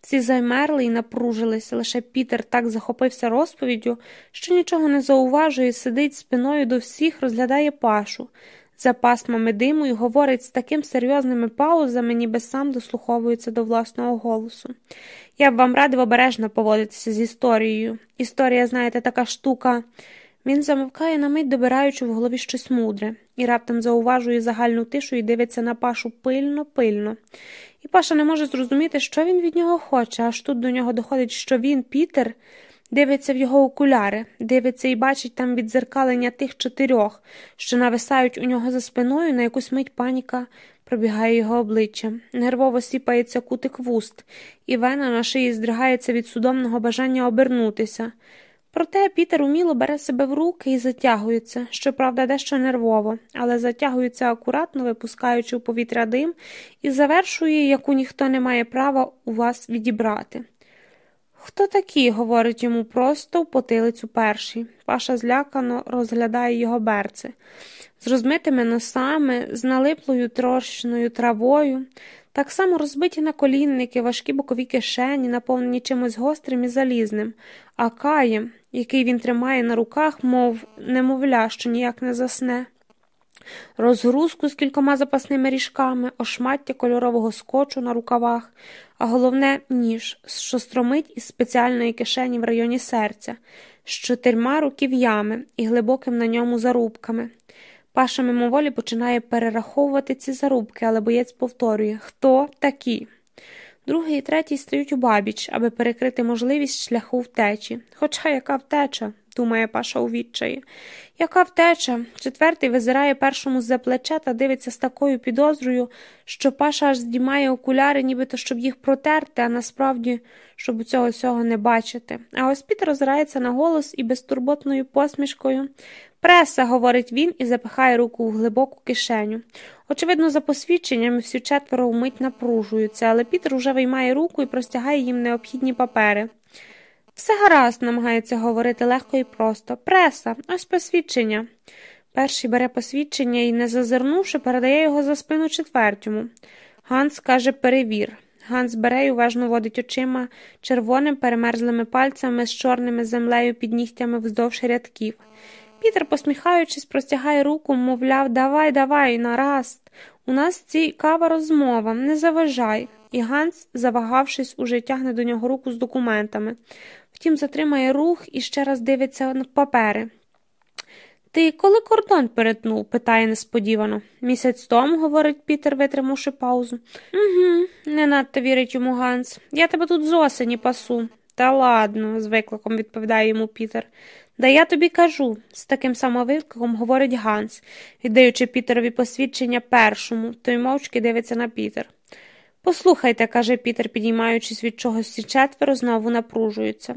[SPEAKER 1] Всі займерли і напружилися, лише Пітер так захопився розповіддю, що нічого не зауважує, сидить спиною до всіх, розглядає пашу за пасмами диму і говорить з таким серйозними паузами, ніби сам дослуховується до власного голосу. Я б вам радив обережно поводитися з історією. Історія, знаєте, така штука. Він замовкає на мить, добираючи в голові щось мудре, і раптом зауважує загальну тишу і дивиться на пашу пильно, пильно. І Паша не може зрозуміти, що він від нього хоче, аж тут до нього доходить, що він, Пітер, дивиться в його окуляри, дивиться і бачить там відзеркалення тих чотирьох, що нависають у нього за спиною на якусь мить паніка пробігає його обличчям. Нервово сіпається кутик вуст, і вена на шиї здригається від судомного бажання обернутися. Проте Пітер уміло бере себе в руки і затягується, щоправда, дещо нервово, але затягується акуратно, випускаючи у повітря дим, і завершує, яку ніхто не має права у вас відібрати. Хто такі? говорить йому просто в потилицю перший. Паша злякано розглядає його берці. З розмитими носами, з налиплою трошною травою, так само розбиті наколінники, важкі бокові кишені, наповнені чимось гострим і залізним, а каєм, який він тримає на руках, мов немовля, що ніяк не засне. Розгрузку з кількома запасними ріжками, ошмаття кольорового скотчу на рукавах, а головне ніж, що стромить із спеціальної кишені в районі серця, з чотирма руків'ями і глибоким на ньому зарубками. Паша мимоволі починає перераховувати ці зарубки, але боєць повторює хто такі. Другий і третій стають у бабіч, аби перекрити можливість шляху втечі. Хоча яка втеча, думає Паша у відчаї. Яка втеча? Четвертий визирає першому з за плеча та дивиться з такою підозрою, що Паша аж здіймає окуляри, нібито щоб їх протерти, а насправді, щоб цього всього не бачити. А ось Пітер озирається на голос і безтурботною посмішкою. Преса, говорить він і запихає руку в глибоку кишеню. Очевидно, за посвідченнями всі четверо вмить напружуються, але Пітер уже виймає руку і простягає їм необхідні папери. Все гаразд, намагається говорити легко і просто. Преса, ось посвідчення. Перший бере посвідчення і, не зазирнувши, передає його за спину четвертьому. Ганс каже перевір. Ганс бере й уважно водить очима червоним перемерзлими пальцями з чорними землею під нігтями вздовж рядків. Пітер, посміхаючись, простягає руку, мовляв, давай, давай, нараст. У нас цікава розмова, не заважай. І Ганс, завагавшись, уже тягне до нього руку з документами. Втім, затримає рух і ще раз дивиться на папери. Ти коли кордон перетнув? питає несподівано. Місяць тому, говорить Пітер, витримавши паузу. «Угу», – не надто вірить йому Ганс. Я тебе тут з осені пасу. Та ладно, з викликом відповідає йому Пітер. Да я тобі кажу, з таким самовикликом говорить Ганс, віддаючи Пітерові посвідчення першому, той мовчки дивиться на Пітер. Послухайте, каже Пітер, підіймаючись від чогось всі четверо, знову напружуються.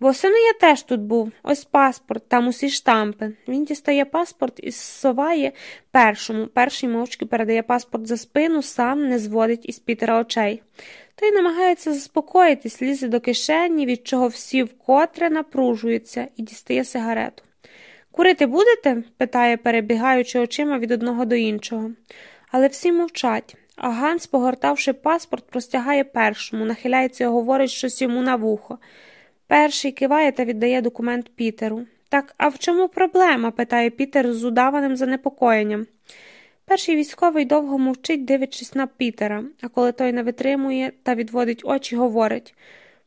[SPEAKER 1] Восени я теж тут був, ось паспорт, там усі штампи. Він дістає паспорт і зсуває першому. Перший мовчки передає паспорт за спину, сам не зводить із Пітера очей. Той намагається заспокоїтись, лізе до кишені, від чого всі вкотре напружуються, і дістає сигарету. Курити будете? питає, перебігаючи очима від одного до іншого. Але всі мовчать. А Ганс, погортавши паспорт, простягає першому, нахиляється і говорить щось йому на вухо. Перший киває та віддає документ Пітеру. Так, а в чому проблема? питає Пітер з удаваним занепокоєнням. Перший військовий довго мовчить, дивлячись на Пітера, а коли той не витримує та відводить очі, говорить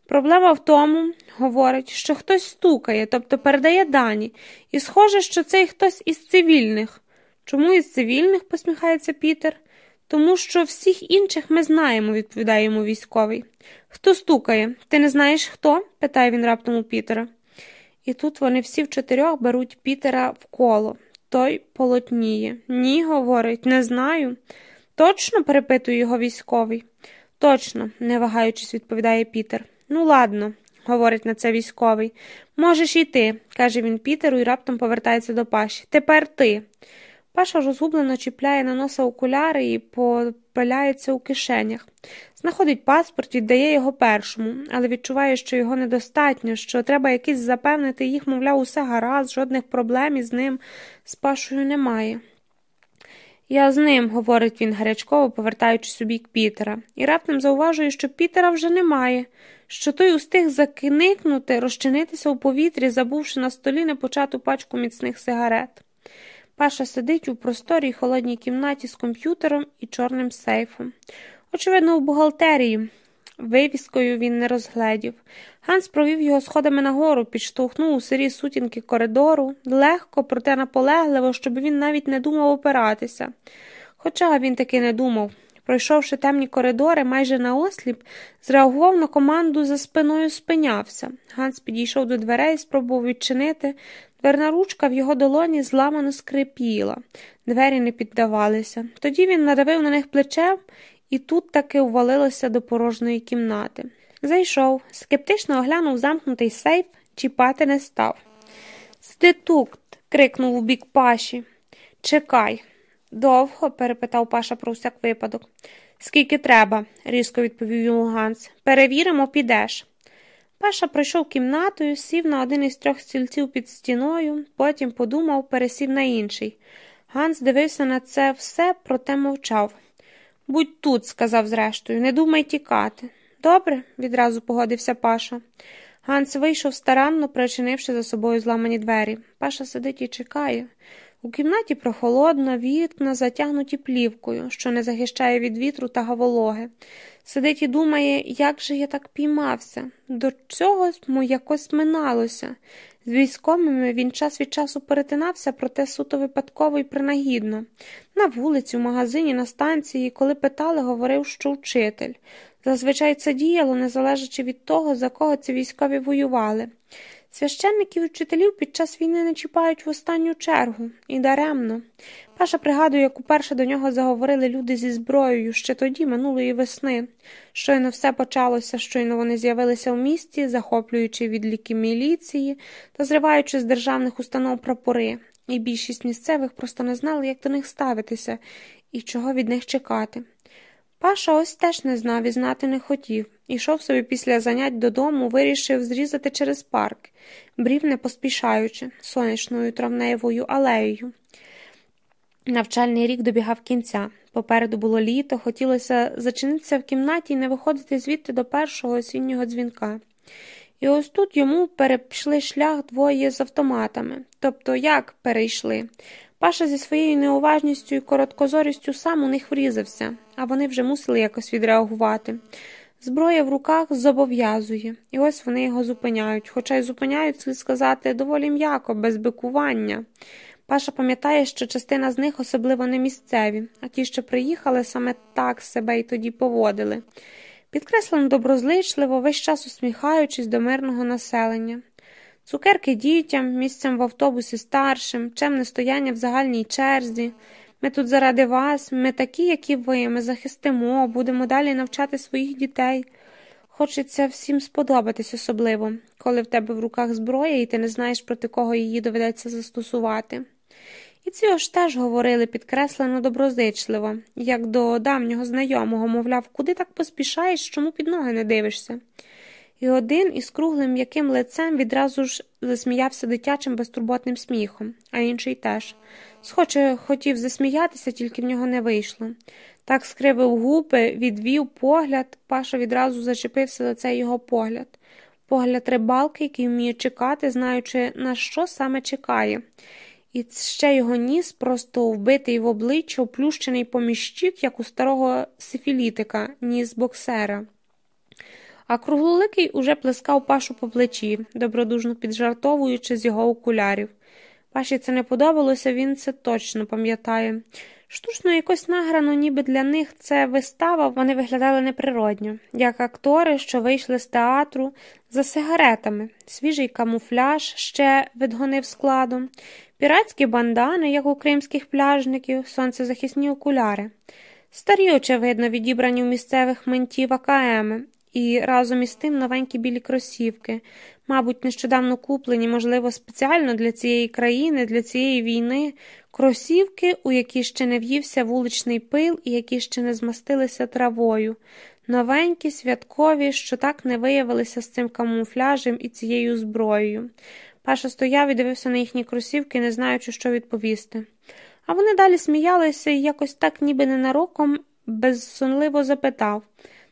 [SPEAKER 1] Проблема в тому, говорить, що хтось стукає, тобто передає дані, і схоже, що цей хтось із цивільних. Чому із цивільних? посміхається Пітер. Тому що всіх інших ми знаємо, відповідає йому військовий. Хто стукає? Ти не знаєш хто? питає він раптом у Пітера. І тут вони всі в чотирьох беруть Пітера в коло. Той полотніє. Ні, говорить, не знаю. Точно? перепитує його військовий. Точно, не вагаючись, відповідає Пітер. Ну, ладно, говорить на це військовий. Можеш йти, каже він Пітеру і раптом повертається до Паші. Тепер ти. Паша розгублено чіпляє на носа окуляри і попиляється у кишенях. Знаходить паспорт, віддає його першому, але відчуває, що його недостатньо, що треба якийсь запевнити їх, мовляв, усе гаразд, жодних проблем із ним з Пашою немає. Я з ним, говорить він гарячково, повертаючись у бік Пітера, і раптом зауважує, що Пітера вже немає, що той устиг закиникнути, розчинитися у повітрі, забувши на столі непочату пачку міцних сигарет. Паша сидить у просторій холодній кімнаті з комп'ютером і чорним сейфом. Очевидно, у бухгалтерії. Вивіскою він не розгледів. Ганс провів його сходами нагору, підштовхнув у сирі сутінки коридору, легко, проте наполегливо, щоб він навіть не думав опиратися. Хоча він таки не думав. Пройшовши темні коридори, майже наосліп, зреагував на команду за спиною спинявся. Ганс підійшов до дверей, спробував відчинити. Дверна ручка в його долоні зламано скрипіла, двері не піддавалися. Тоді він надавив на них плечем і тут таки увалилося до порожньої кімнати. Зайшов, скептично оглянув замкнутий сейф, чіпати не став. Сиди крикнув у бік паші. Чекай. Довго? перепитав Паша про всяк випадок. Скільки треба, різко відповів йому Ганс. Перевіримо, підеш. Паша пройшов кімнатою, сів на один із трьох стільців під стіною, потім подумав, пересів на інший. Ганс дивився на це все, проте мовчав. Будь тут, сказав зрештою, не думай тікати. Добре, відразу погодився Паша. Ганс вийшов старанно, причинивши за собою зламані двері. Паша сидить і чекає. У кімнаті прохолодно, вікна затягнуті плівкою, що не захищає від вітру та вологи. Сидить і думає, як же я так піймався. До цього му якось миналося. З військовими він час від часу перетинався, проте суто випадково і принагідно. На вулиці, в магазині, на станції, коли питали, говорив, що вчитель. Зазвичай це діяло, не залежачи від того, за кого ці військові воювали. Священників і вчителів під час війни не чіпають в останню чергу і даремно. Паша пригадує, як уперше до нього заговорили люди зі зброєю ще тоді, минулої весни. Щойно все почалося, щойно вони з'явилися в місті, захоплюючи відліки міліції та зриваючи з державних установ прапори, і більшість місцевих просто не знали, як до них ставитися і чого від них чекати. Паша ось теж не знав і знати не хотів. Ішов собі після занять додому, вирішив зрізати через парк, брів не поспішаючи, сонячною травневою алеєю. Навчальний рік добігав кінця. Попереду було літо, хотілося зачинитися в кімнаті і не виходити звідти до першого осіннього дзвінка. І ось тут йому перейшли шлях двоє з автоматами. Тобто як перейшли? Паша зі своєю неуважністю і короткозорістю сам у них врізався, а вони вже мусили якось відреагувати. Зброя в руках зобов'язує, і ось вони його зупиняють, хоча й зупиняють, слід сказати, доволі м'яко, без бикування. Паша пам'ятає, що частина з них особливо не місцеві, а ті, що приїхали, саме так себе й тоді поводили. Підкреслено доброзичливо, весь час усміхаючись до мирного населення. Цукерки дітям, місцем в автобусі старшим, чемне стояння в загальній черзі. Ми тут заради вас, ми такі, як і ви, ми захистимо, будемо далі навчати своїх дітей. Хочеться всім сподобатись особливо, коли в тебе в руках зброя і ти не знаєш, проти кого її доведеться застосувати. І ці ж теж говорили підкреслено доброзичливо, як до давнього знайомого, мовляв, куди так поспішаєш, чому під ноги не дивишся. І один із круглим м'яким лицем відразу ж засміявся дитячим безтурботним сміхом, а інший теж. Схоче хотів засміятися, тільки в нього не вийшло. Так скривив губи, відвів погляд, Паша відразу зачепився за цей його погляд. Погляд рибалки, який вміє чекати, знаючи, на що саме чекає. І ще його ніс просто вбитий в обличчя, оплющений поміщик, як у старого сифілітика, ніс боксера. А круглоликий уже плескав пашу по плечі, добродужно піджартовуючи з його окулярів. Паші це не подобалося, він це точно пам'ятає. Штучно якось награно, ніби для них це вистава, вони виглядали неприродньо, як актори, що вийшли з театру за сигаретами, свіжий камуфляж ще відгонив складом, піратські бандани, як у кримських пляжників, сонцезахисні окуляри. Старі, очевидно, відібрані в місцевих ментів АКМи, і разом із тим новенькі білі кросівки, мабуть, нещодавно куплені, можливо, спеціально для цієї країни, для цієї війни, кросівки, у які ще не в'ївся вуличний пил і які ще не змастилися травою, новенькі, святкові, що так не виявилися з цим камуфляжем і цією зброєю. Паша стояв і дивився на їхні кросівки, не знаючи, що відповісти. А вони далі сміялися і якось так, ніби ненароком, безсонливо запитав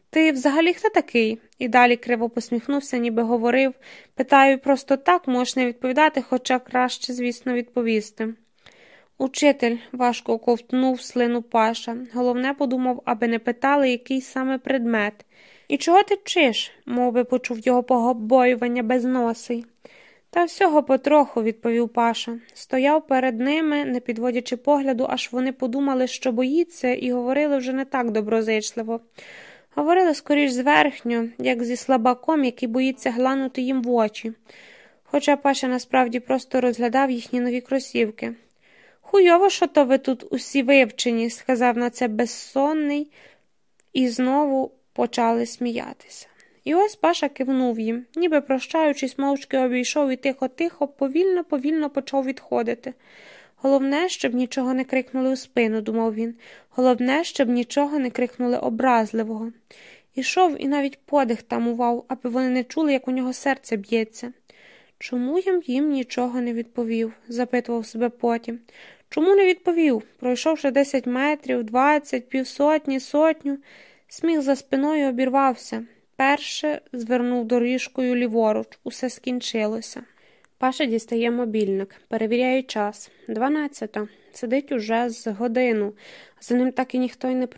[SPEAKER 1] ти взагалі хто такий? І далі криво посміхнувся, ніби говорив питаю просто так, можеш не відповідати, хоча краще, звісно, відповісти. Учитель важко ковтнув слину Паша. Головне подумав, аби не питали, який саме предмет. І чого ти вчиш? мов почув його побоювання безносий. Та всього потроху, відповів Паша. Стояв перед ними, не підводячи погляду, аж вони подумали, що боїться, і говорили вже не так доброзичливо. Говорили скоріш зверхньо, як зі слабаком, який боїться глянути їм в очі. Хоча Паша насправді просто розглядав їхні нові кросівки. Хуйово, що то ви тут усі вивчені, сказав на це безсонний, і знову почали сміятися. І ось Паша кивнув їм, ніби прощаючись, мовчки обійшов і тихо-тихо, повільно, повільно почав відходити. Головне, щоб нічого не крикнули у спину, думав він. Головне, щоб нічого не крикнули образливого. Ішов і навіть подих тамував, аби вони не чули, як у нього серце б'ється. Чому я їм нічого не відповів? запитував себе потім. Чому не відповів? Пройшовши десять метрів, двадцять, півсотні, сотню, сміх за спиною обірвався. Перше звернув доріжкою ліворуч, усе скінчилося. Паша дістає мобільник, перевіряє час. Дванадцята. Сидить уже з годину, за ним так і ніхто й не